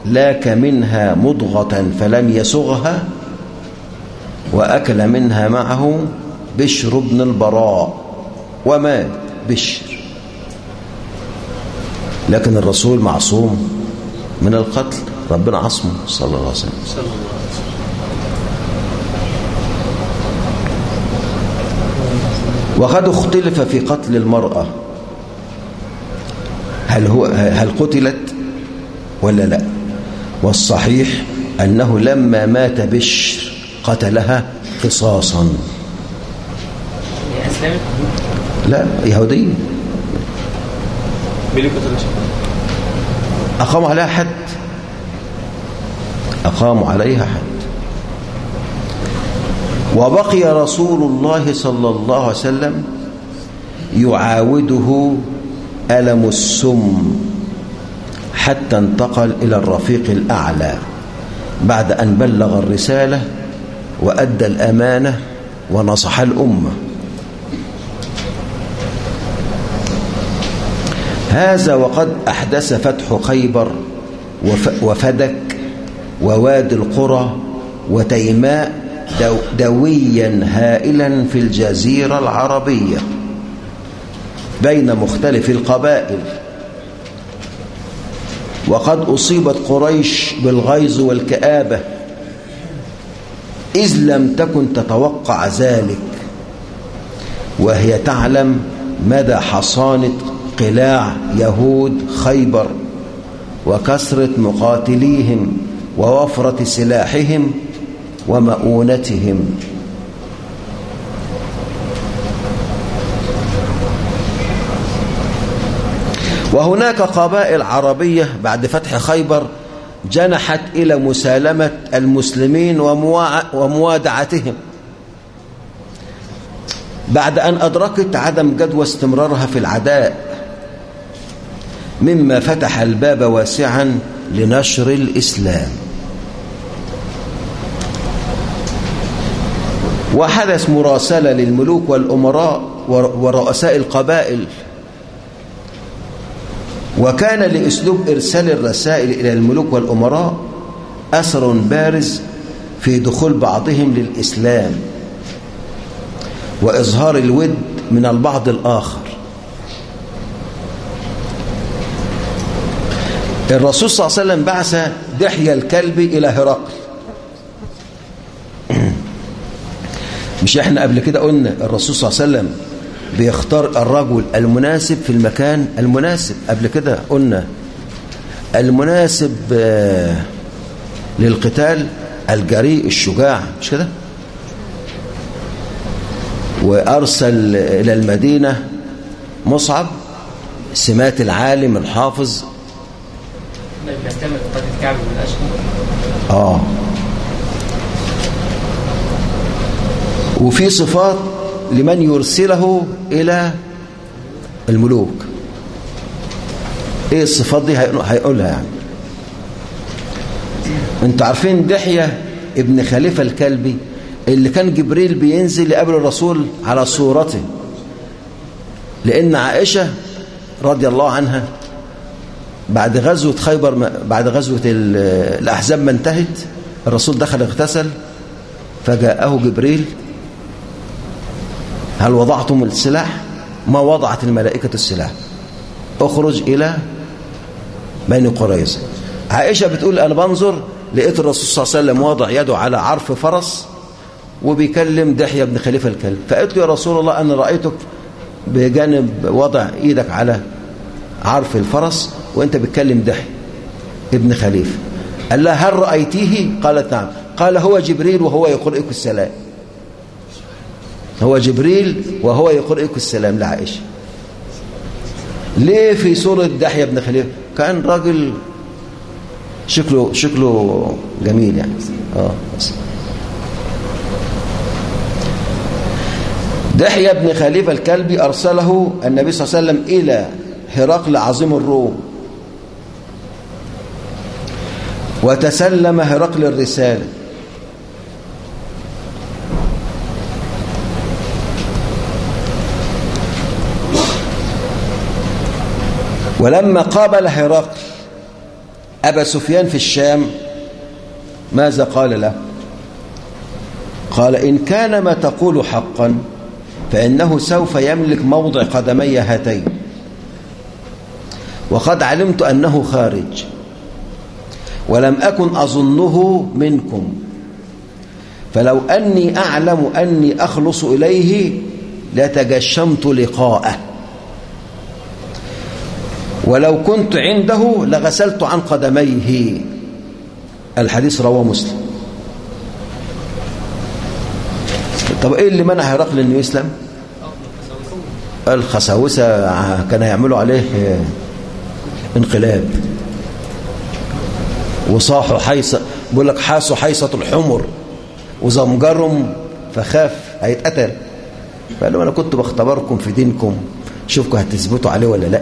لاك منها مضغة فلم يسغها وأكل منها معه بشر بن البراء. ومات بشر؟ لكن الرسول معصوم من القتل ربنا عصمه صلى الله عليه وسلم. وقد اختلف في قتل المرأة. هل, هو هل قتلت ولا لا؟ والصحيح أنه لما مات بشر قتلها قصاصا. لا يهودية. أقاموا عليها حد. أقاموا عليها حد. وبقي رسول الله صلى الله عليه وسلم يعاوده ألم السم حتى انتقل إلى الرفيق الأعلى بعد أن بلغ الرسالة وأدى الأمانة ونصح الأمة. هذا وقد أحدث فتح خيبر وفدك ووادي القرى وتيماء دويا هائلا في الجزيرة العربية بين مختلف القبائل. وقد أصيبت قريش بالغيظ والكآبة إذ لم تكن تتوقع ذلك وهي تعلم مدى حصانة قلاع يهود خيبر وكثرة مقاتليهم ووفرة سلاحهم ومؤونتهم. وهناك قبائل عربية بعد فتح خيبر جنحت إلى مسالمة المسلمين وموادعتهم. بعد أن أدركت عدم جدوى استمرارها في العداء مما فتح الباب واسعا لنشر الإسلام. وحدث مراسلة للملوك والأمراء ورؤساء القبائل. وكان لأسلوب إرسال الرسائل إلى الملوك والأمراء أثر بارز في دخول بعضهم للإسلام وإظهار الود من البعض الآخر. الرسول صلى الله عليه وسلم بعث دحية الكلب إلى هرقل. مش إحنا قبل كده قلنا الرسول صلى الله عليه وسلم بيختار الرجل المناسب في المكان المناسب. قبل كده قلنا المناسب للقتال الجريء الشجاع مش كده؟ وأرسل إلى المدينة مصعب سمات العالم الحافظ. آه. وفي صفات لمن يرسله إلى الملوك. إيه الصفات دي هيقولها يعني؟ أنتوا عارفين دحية ابن خليفة الكلبي اللي كان جبريل بينزل يقابل الرسول على صورته. لأن عائشة رضي الله عنها بعد غزوة خيبر بعد غزوة الأحزاب ما انتهت الرسول دخل اغتسل فجاءه جبريل هل وضعتم السلاح؟ ما وضعت الملائكة السلاح. اخرج إلى بني قريظة عائشة بتقول أنا بنظر لقيت الرسول صلى الله عليه وسلم واضع يده على عرف فرس وبيكلم دحية بن خليفة الكلب. فقلت له يا رسول الله أنا رأيتك بجانب وضع إيدك على عرف الفرس وأنت بتكلم دحية ابن خليفة. قال لها هل رأيتيه؟ قالت نعم. قال هو جبريل وهو يقرئك السلام. هو جبريل وهو يقرئك السلام لعائشة ليه في سورة دحية بن خليفة كأن راجل شكله شكله جميل يعني. آه. دحية بن خليفة الكلبي أرسله النبي صلى الله عليه وسلم إلى هرقل عظيم الروم. وتسلم هرقل الرسالة. ولما قابل هرقل أبا سفيان في الشام ماذا قال له؟ قال إن كان ما تقول حقا فإنه سوف يملك موضع قدمي هاتين. وقد علمت أنه خارج. ولم أكن أظنه منكم. فلو أني أعلم أني أخلص إليه لتجشمت لقاءه. ولو كنت عنده لغسلت عن قدميه. الحديث رواه مسلم. طب إيه اللي منع هرقل إنه يسلم؟ الخساوسة كان يعملوا عليه انقلاب. وصاحوا حيصة بيقول لك حاسوا حيصة الحمر. وزمجرهم فخاف هيتقتل. فقال له أنا كنت بختبركم في دينكم. شوفكم هتثبتوا عليه ولا لأ.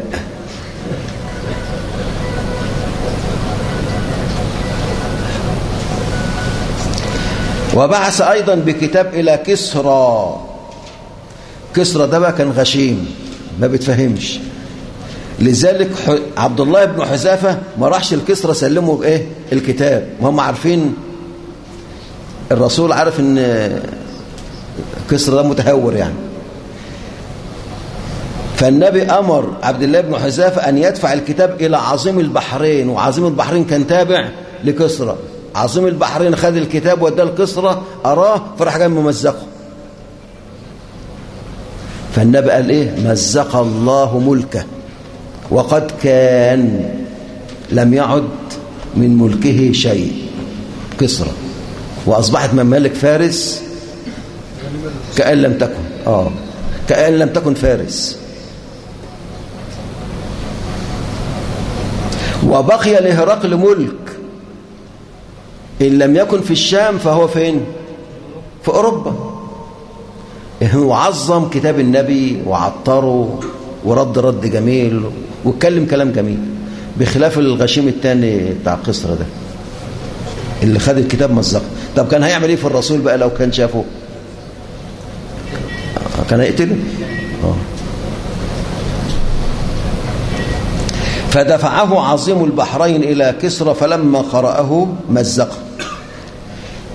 وبعث أيضا بكتاب إلى كسرى. كسرى ده بقى كان غشيم ما بتفهمش. لذلك عبد الله بن حذافة ما راحش الكسرى سلمه بإيه؟ الكتاب. وهم عارفين؟ الرسول عارف إن كسرى ده متهور يعني. فالنبي أمر عبد الله بن حذافة أن يدفع الكتاب إلى عظيم البحرين وعظيم البحرين كان تابع لكسرى. عظيم البحرين خد الكتاب وداه لكسرى أراه فراح جاي ممزقه فالنبي قال إيه؟ مزق الله ملكه. وقد كان لم يعد من ملكه شيء. كسرى وأصبحت ممالك فارس كأن لم تكن. آه. كأن لم تكن فارس. وبقي لهرقل ملك إن لم يكن في الشام فهو فين؟ في أوروبا. هو عظم كتاب النبي وعطره ورد رد جميل واتكلم كلام جميل بخلاف الغشيم الثاني بتاع القصر ده اللي خد الكتاب مزقه طب كان هيعمل إيه في الرسول بقى لو كان شافه؟ كان هيقتله؟ آه. فدفعه عظيم البحرين إلى كسرى فلما قرأه مزقه.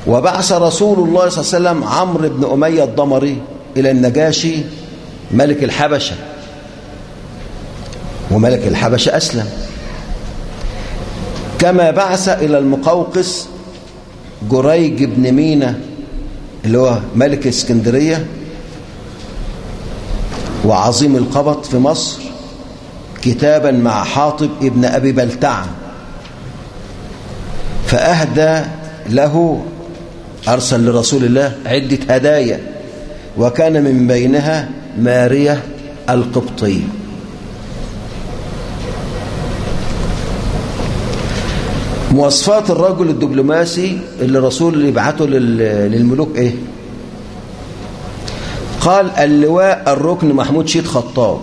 وبعث رسول الله صلى الله عليه وسلم عمرو بن أمية الضمري إلى النجاشي ملك الحبشة. وملك الحبشة أسلم. كما بعث إلى المقوقس جريج بن مينا اللي هو ملك اسكندرية وعظيم القبط في مصر كتابا مع حاطب ابن أبي بلتع فأهدى له أرسل لرسول الله عدة هدايا وكان من بينها مارية القبطية مواصفات الرجل الدبلوماسي اللي الرسول يبعته للملوك إيه؟ قال اللواء الركن محمود شيد خطاب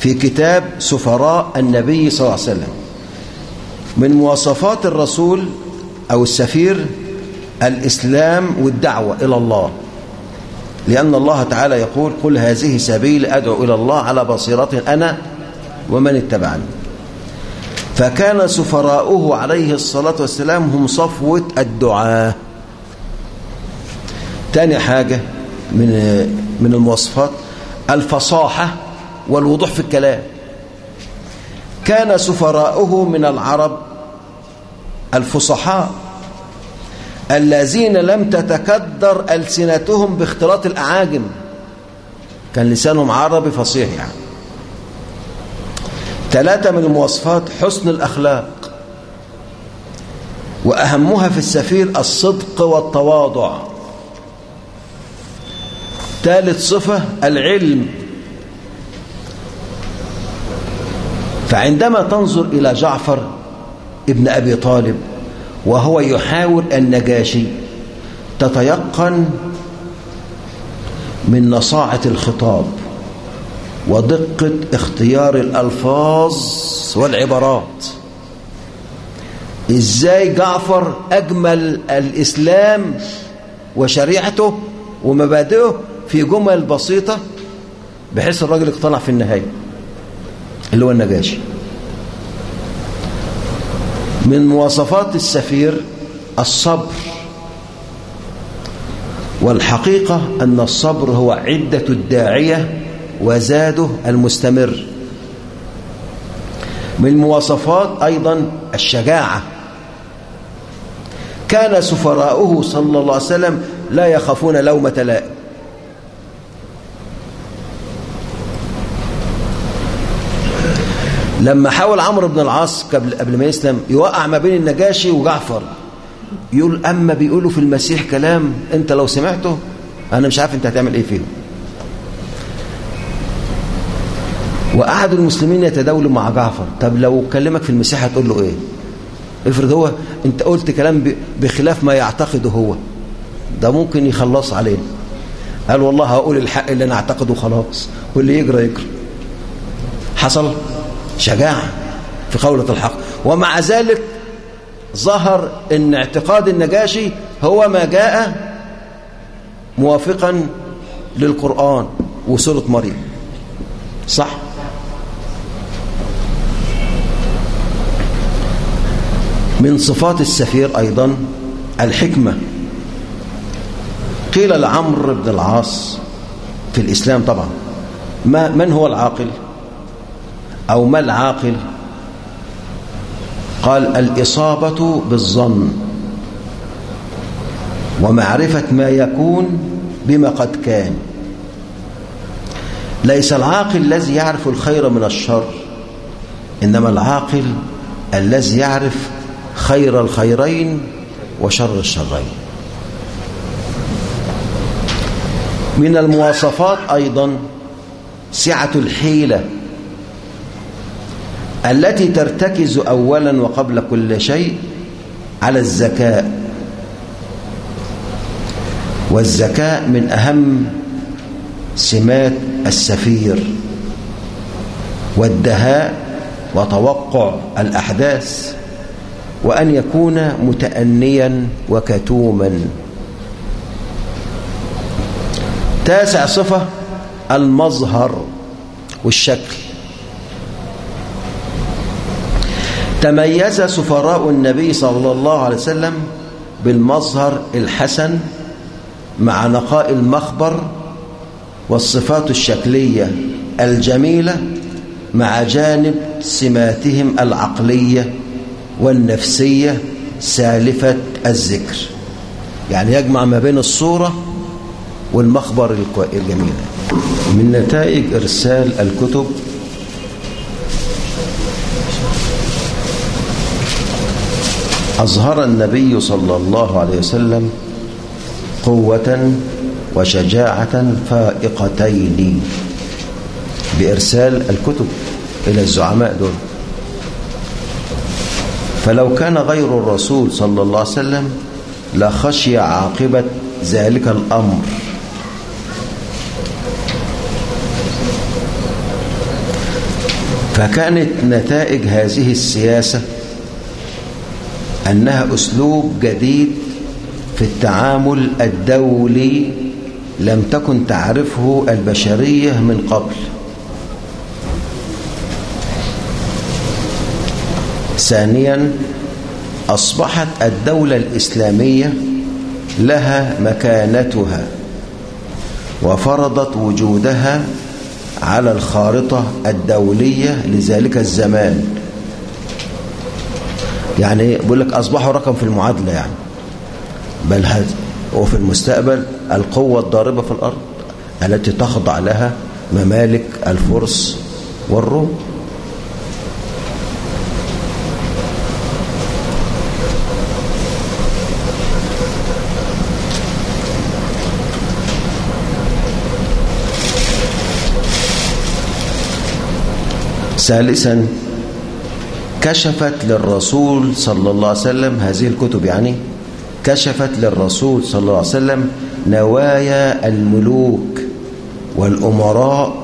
في كتاب سفراء النبي صلى الله عليه وسلم. من مواصفات الرسول أو السفير الإسلام والدعوة إلى الله. لأن الله تعالى يقول قل هذه سبيل أدعو إلى الله على بصيرة أنا ومن اتبعني. فكان سفراؤه عليه الصلاة والسلام هم صفوة الدعاء. تاني حاجة من من المواصفات الفصاحة والوضوح في الكلام. كان سفراؤه من العرب الفصحاء. الذين لم تتكدر ألسنتهم باختلاط الأعاجم. كان لسانهم عربي فصيح يعني. ثلاثة من المواصفات حسن الأخلاق وأهمها في السفير الصدق والتواضع. ثالث صفة العلم. فعندما تنظر إلى جعفر ابن أبي طالب وهو يحاور النجاشي تتيقن من نصاعة الخطاب ودقة اختيار الألفاظ والعبارات. إزاي جعفر أجمل الإسلام وشريعته ومبادئه في جمل بسيطة بحيث الراجل اقتنع في النهاية اللي هو النجاشي. من مواصفات السفير الصبر. والحقيقة أن الصبر هو عدة الداعية وزاده المستمر. من مواصفات أيضا الشجاعة. كان سفراؤه صلى الله عليه وسلم لا يخافون لومة لائم لما حاول عمرو بن العاص قبل قبل ما يسلم يوقع ما بين النجاشي وجعفر. يقول أما بيقولوا في المسيح كلام أنت لو سمعته أنا مش عارف أنت هتعمل إيه فيهم. وقعدوا المسلمين يتداولوا مع جعفر. طب لو كلمك في المسيح هتقول له إيه؟ افرض هو أنت قلت كلام بخلاف ما يعتقده هو. ده ممكن يخلص علينا. قال والله هقول الحق اللي أنا أعتقده خلاص واللي يجرى يجرى. حصل؟ شجاعة في قولة الحق. ومع ذلك ظهر إن اعتقاد النجاشي هو ما جاء موافقا للقرآن وسورة مريم. صح؟ من صفات السفير أيضا الحكمة. قيل لعمرو بن العاص في الإسلام طبعا ما من هو العاقل؟ أو ما العاقل؟ قال الإصابة بالظن. ومعرفة ما يكون بما قد كان. ليس العاقل الذي يعرف الخير من الشر إنما العاقل الذي يعرف خير الخيرين وشر الشرين. من المواصفات أيضا سعة الحيلة. التي ترتكز أولا وقبل كل شيء على الذكاء والذكاء من أهم سمات السفير. والدهاء وتوقع الأحداث. وأن يكون متأنيا وكتوما. تاسع صفة المظهر والشكل. تميز سفراء النبي صلى الله عليه وسلم بالمظهر الحسن مع نقاء المخبر والصفات الشكلية الجميلة مع جانب سماتهم العقلية والنفسية سالفة الذكر. يعني يجمع ما بين الصورة والمخبر الجميل من نتائج إرسال الكتب أظهر النبي صلى الله عليه وسلم قوة وشجاعة فائقتين بإرسال الكتب إلى الزعماء دول. فلو كان غير الرسول صلى الله عليه وسلم لخشي عاقبة ذلك الأمر. فكانت نتائج هذه السياسة أنها أسلوب جديد في التعامل الدولي لم تكن تعرفه البشرية من قبل. ثانيا أصبحت الدولة الإسلامية لها مكانتها وفرضت وجودها على الخارطة الدولية لذلك الزمان. يعني بقول لك أصبحوا رقم في المعادلة يعني. بل هذا وفي المستقبل القوة الضاربة في الأرض التي تخضع لها ممالك الفرس والروم. ثالثا كشفت للرسول صلى الله عليه وسلم هذه الكتب يعني كشفت للرسول صلى الله عليه وسلم نوايا الملوك والأمراء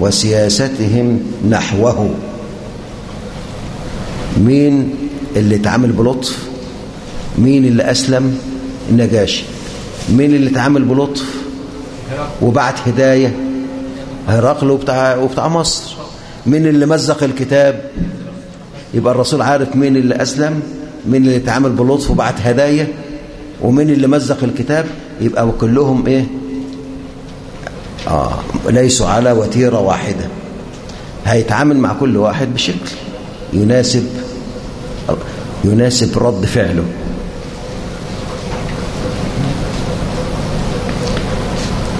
وسياستهم نحوه. مين اللي تعامل بلطف؟ مين اللي أسلم؟ النجاشي. مين اللي تعامل بلطف؟ وبعت هداية. هرقل وبتاع, وبتاع مصر. مين اللي مزق الكتاب؟ يبقى الرسول عارف مين اللي أسلم مين اللي تعامل بلطف وبعت هدايا ومين اللي مزق الكتاب يبقى كلهم إيه؟ آه ليسوا على وتيرة واحدة. هيتعامل مع كل واحد بشكل يناسب يناسب رد فعله.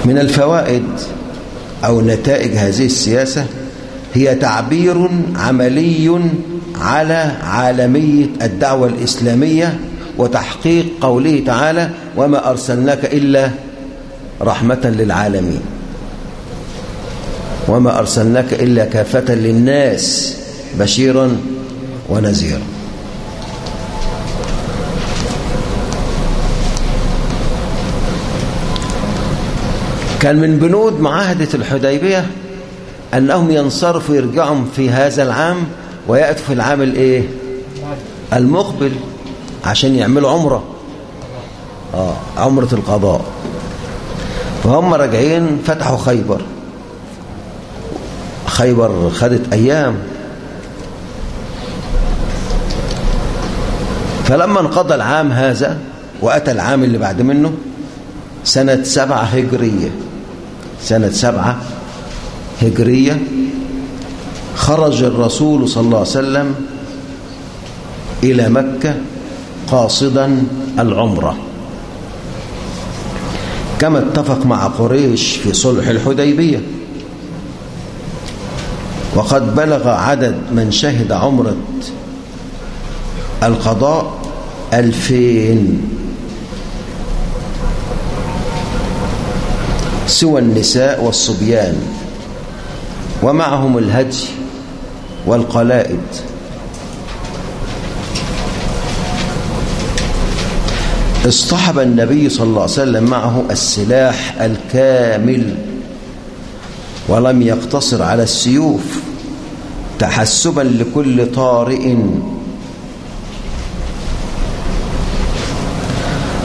من الفوائد أو نتائج هذه السياسة هي تعبير عملي على عالمية الدعوة الإسلامية وتحقيق قوله تعالى وما أرسلناك إلا رحمة للعالمين. وما أرسلناك إلا كافة للناس بشيرا ونذيرا. كان من بنود معاهدة الحديبية أنهم ينصرفوا يرجعوا في هذا العام ويأتوا في العام الإيه؟ المقبل عشان يعملوا عمرة. آه عمرة القضاء. فهم راجعين فتحوا خيبر. خيبر خدت أيام. فلما انقضى العام هذا وأتى العام اللي بعد منه سنة سبعة هجرية. سنة سبعة هجرية خرج الرسول صلى الله عليه وسلم إلى مكة قاصدا العمرة. كما اتفق مع قريش في صلح الحديبية. وقد بلغ عدد من شهد عمرة القضاء ألفين. سوى النساء والصبيان. ومعهم الهدي والقلائد. اصطحب النبي صلى الله عليه وسلم معه السلاح الكامل ولم يقتصر على السيوف تحسبا لكل طارئ.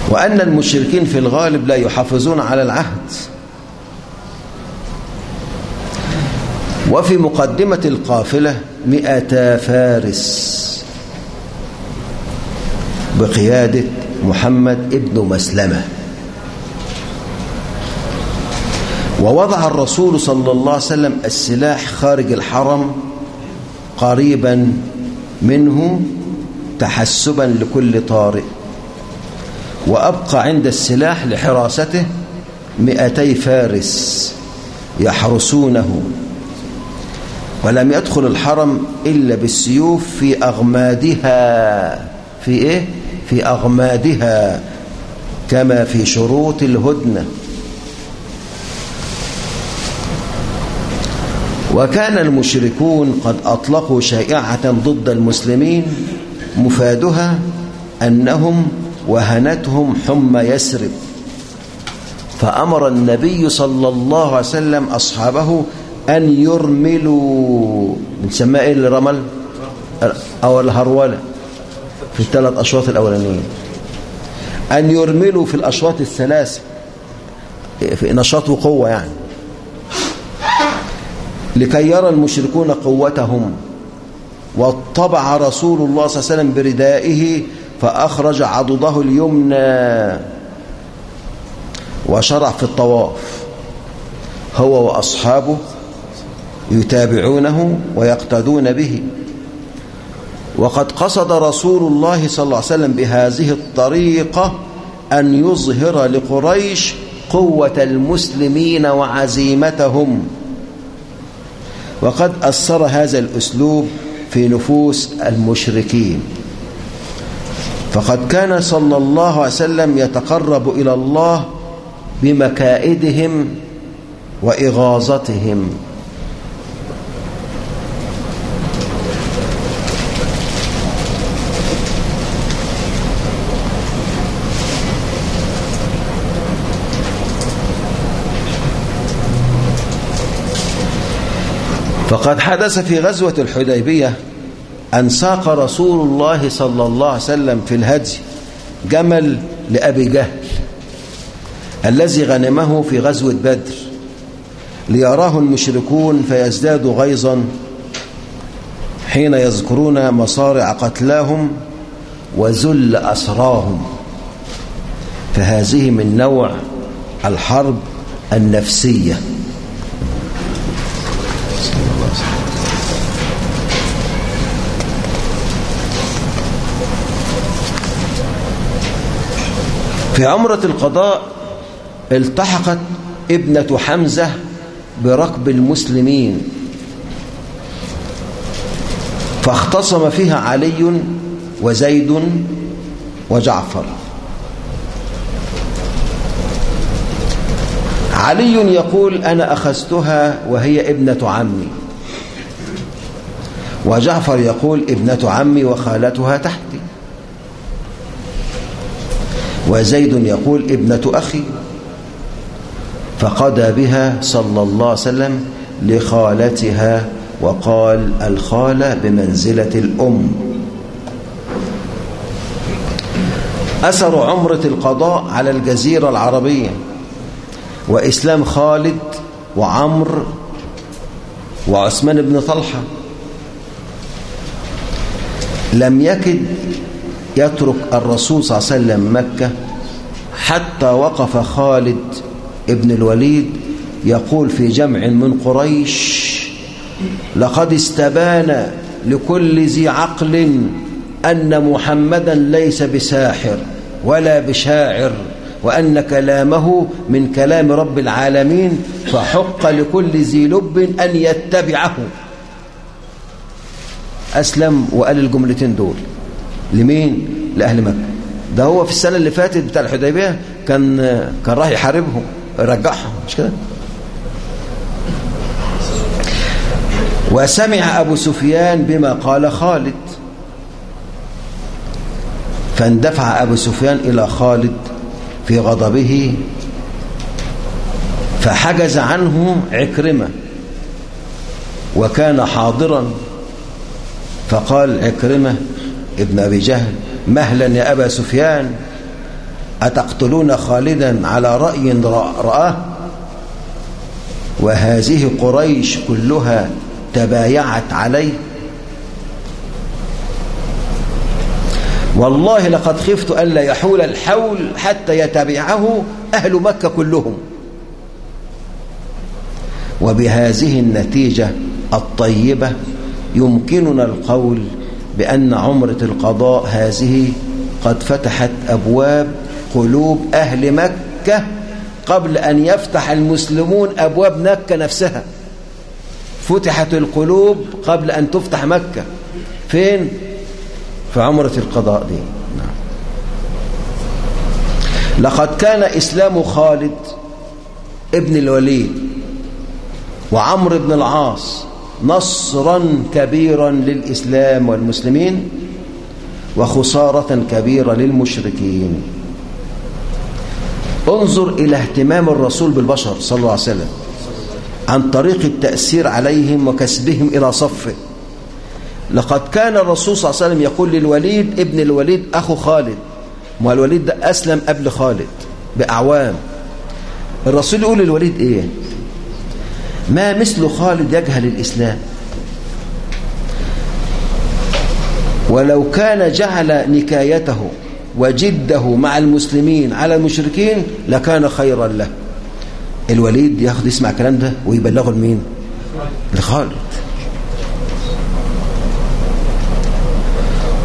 وأن المشركين في الغالب لا يحافظون على العهد. وفي مقدمة القافلة مئتا فارس بقيادة محمد ابن مسلمة. ووضع الرسول صلى الله عليه وسلم السلاح خارج الحرم قريبا منه تحسبا لكل طارئ. وأبقى عند السلاح لحراسته مئتي فارس يحرسونه. ولم يدخل الحرم إلا بالسيوف في أغمادها. في إيه؟ في أغمادها كما في شروط الهدنة. وكان المشركون قد أطلقوا شائعة ضد المسلمين مفادها أنهم وهنتهم حمى يسرب. فأمر النبي صلى الله عليه وسلم أصحابه أن يرملوا بنسميها إيه الرمل أو الهرولة في الثلاث أشواط الأولانيين. أن يرملوا في الأشواط الثلاثة في نشاط وقوة يعني. لكي يرى المشركون قوتهم. واتبع رسول الله صلى الله عليه وسلم بردائه فأخرج عضده اليمنى. وشرع في الطواف. هو وأصحابه يتابعونه ويقتدون به. وقد قصد رسول الله صلى الله عليه وسلم بهذه الطريقة أن يظهر لقريش قوة المسلمين وعزيمتهم. وقد أثر هذا الأسلوب في نفوس المشركين. فقد كان صلى الله عليه وسلم يتقرب إلى الله بمكائدهم وإغاظتهم. فقد حدث في غزوة الحديبية أن ساق رسول الله صلى الله عليه وسلم في الهدي جمل لأبي جهل الذي غنمه في غزوة بدر ليراه المشركون فيزدادوا غيظا حين يذكرون مصارع قتلاهم وذل أسراهم فهذه من نوع الحرب النفسية في عمرة القضاء التحقت ابنة حمزة بركب المسلمين. فاختصم فيها علي وزيد وجعفر. علي يقول أنا أخذتها وهي ابنة عمي. وجعفر يقول ابنة عمي وخالتها تحتي. وزيد يقول ابنة أخي. فقضى بها صلى الله عليه وسلم لخالتها وقال الخالة بمنزلة الأم. أثر عمرة القضاء على الجزيرة العربية. وإسلام خالد وعمر وعثمان بن طلحة. لم يكد يترك الرسول صلى الله عليه وسلم مكة حتى وقف خالد ابن الوليد يقول في جمع من قريش لقد استبان لكل ذي عقل أن محمدا ليس بساحر ولا بشاعر وأن كلامه من كلام رب العالمين فحق لكل ذي لب أن يتبعه. أسلم وقال الجملتين دول لمين؟ لأهل مكة ده هو في السنة اللي فاتت بتاع الحديبية كان كان راح يحاربهم يرجعهم مش كده؟ وسمع أبو سفيان بما قال خالد فاندفع أبو سفيان إلى خالد في غضبه فحجز عنه عكرمة وكان حاضرا فقال عكرمة ابن أبي جهل مهلا يا أبا سفيان أتقتلون خالدا على رأي رآه؟ وهذه قريش كلها تبايعت عليه. والله لقد خفت ألا يحول الحول حتى يتبعه أهل مكة كلهم. وبهذه النتيجة الطيبة يمكننا القول بأن عمرة القضاء هذه قد فتحت أبواب قلوب أهل مكة قبل أن يفتح المسلمون أبواب مكة نفسها فتحت القلوب قبل أن تفتح مكة فين؟ في عمرة القضاء دي نعم. لقد كان إسلام خالد ابن الوليد وعمر بن العاص نصرا كبيرا للإسلام والمسلمين وخسارة كبيرة للمشركين. انظر إلى اهتمام الرسول بالبشر صلى الله عليه وسلم عن طريق التأثير عليهم وكسبهم إلى صفه. لقد كان الرسول صلى الله عليه وسلم يقول للوليد ابن الوليد أخو خالد. ما الوليد ده أسلم قبل خالد بأعوام. الرسول يقول للوليد إيه؟ ما مثل خالد يجهل الإسلام. ولو كان جعل نكايته وجده مع المسلمين على المشركين لكان خيرا له. الوليد ياخد يسمع الكلام ده ويبلغه لمين؟ لخالد.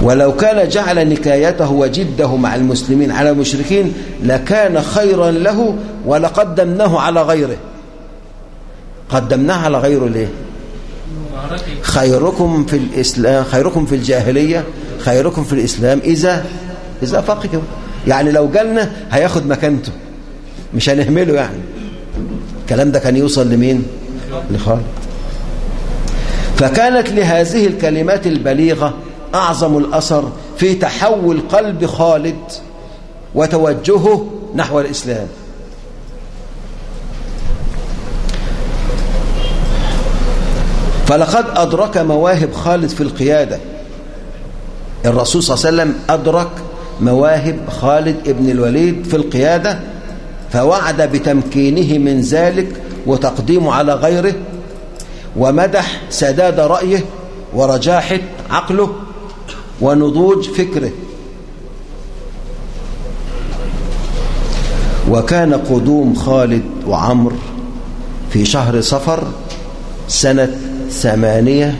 ولو كان جعل نكايته وجده مع المسلمين على المشركين لكان خيرا له ولقدمناه على غيره. قدمناه على غيره ليه؟ خيركم في الإسلام خيركم في الجاهلية خيركم في الإسلام إذا إذا فقهوا. يعني لو جالنا هياخد مكانته مش هنهمله يعني. الكلام ده كان يوصل لمين؟ لخالد. فكانت لهذه الكلمات البليغة أعظم الأثر في تحول قلب خالد وتوجهه نحو الإسلام. فلقد أدرك مواهب خالد في القيادة. الرسول صلى الله عليه وسلم أدرك مواهب خالد ابن الوليد في القيادة فوعد بتمكينه من ذلك وتقديمه على غيره ومدح سداد رأيه ورجاحة عقله ونضوج فكره. وكان قدوم خالد وعمر في شهر صفر سنة ثمانية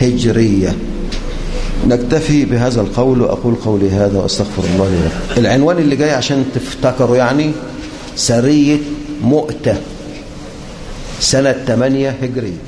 هجرية. نكتفي بهذا القول وأقول قولي هذا وأستغفر الله لي العنوان اللي جاي عشان تفتكروا يعني سرية مؤتة سنة 8 هجرية.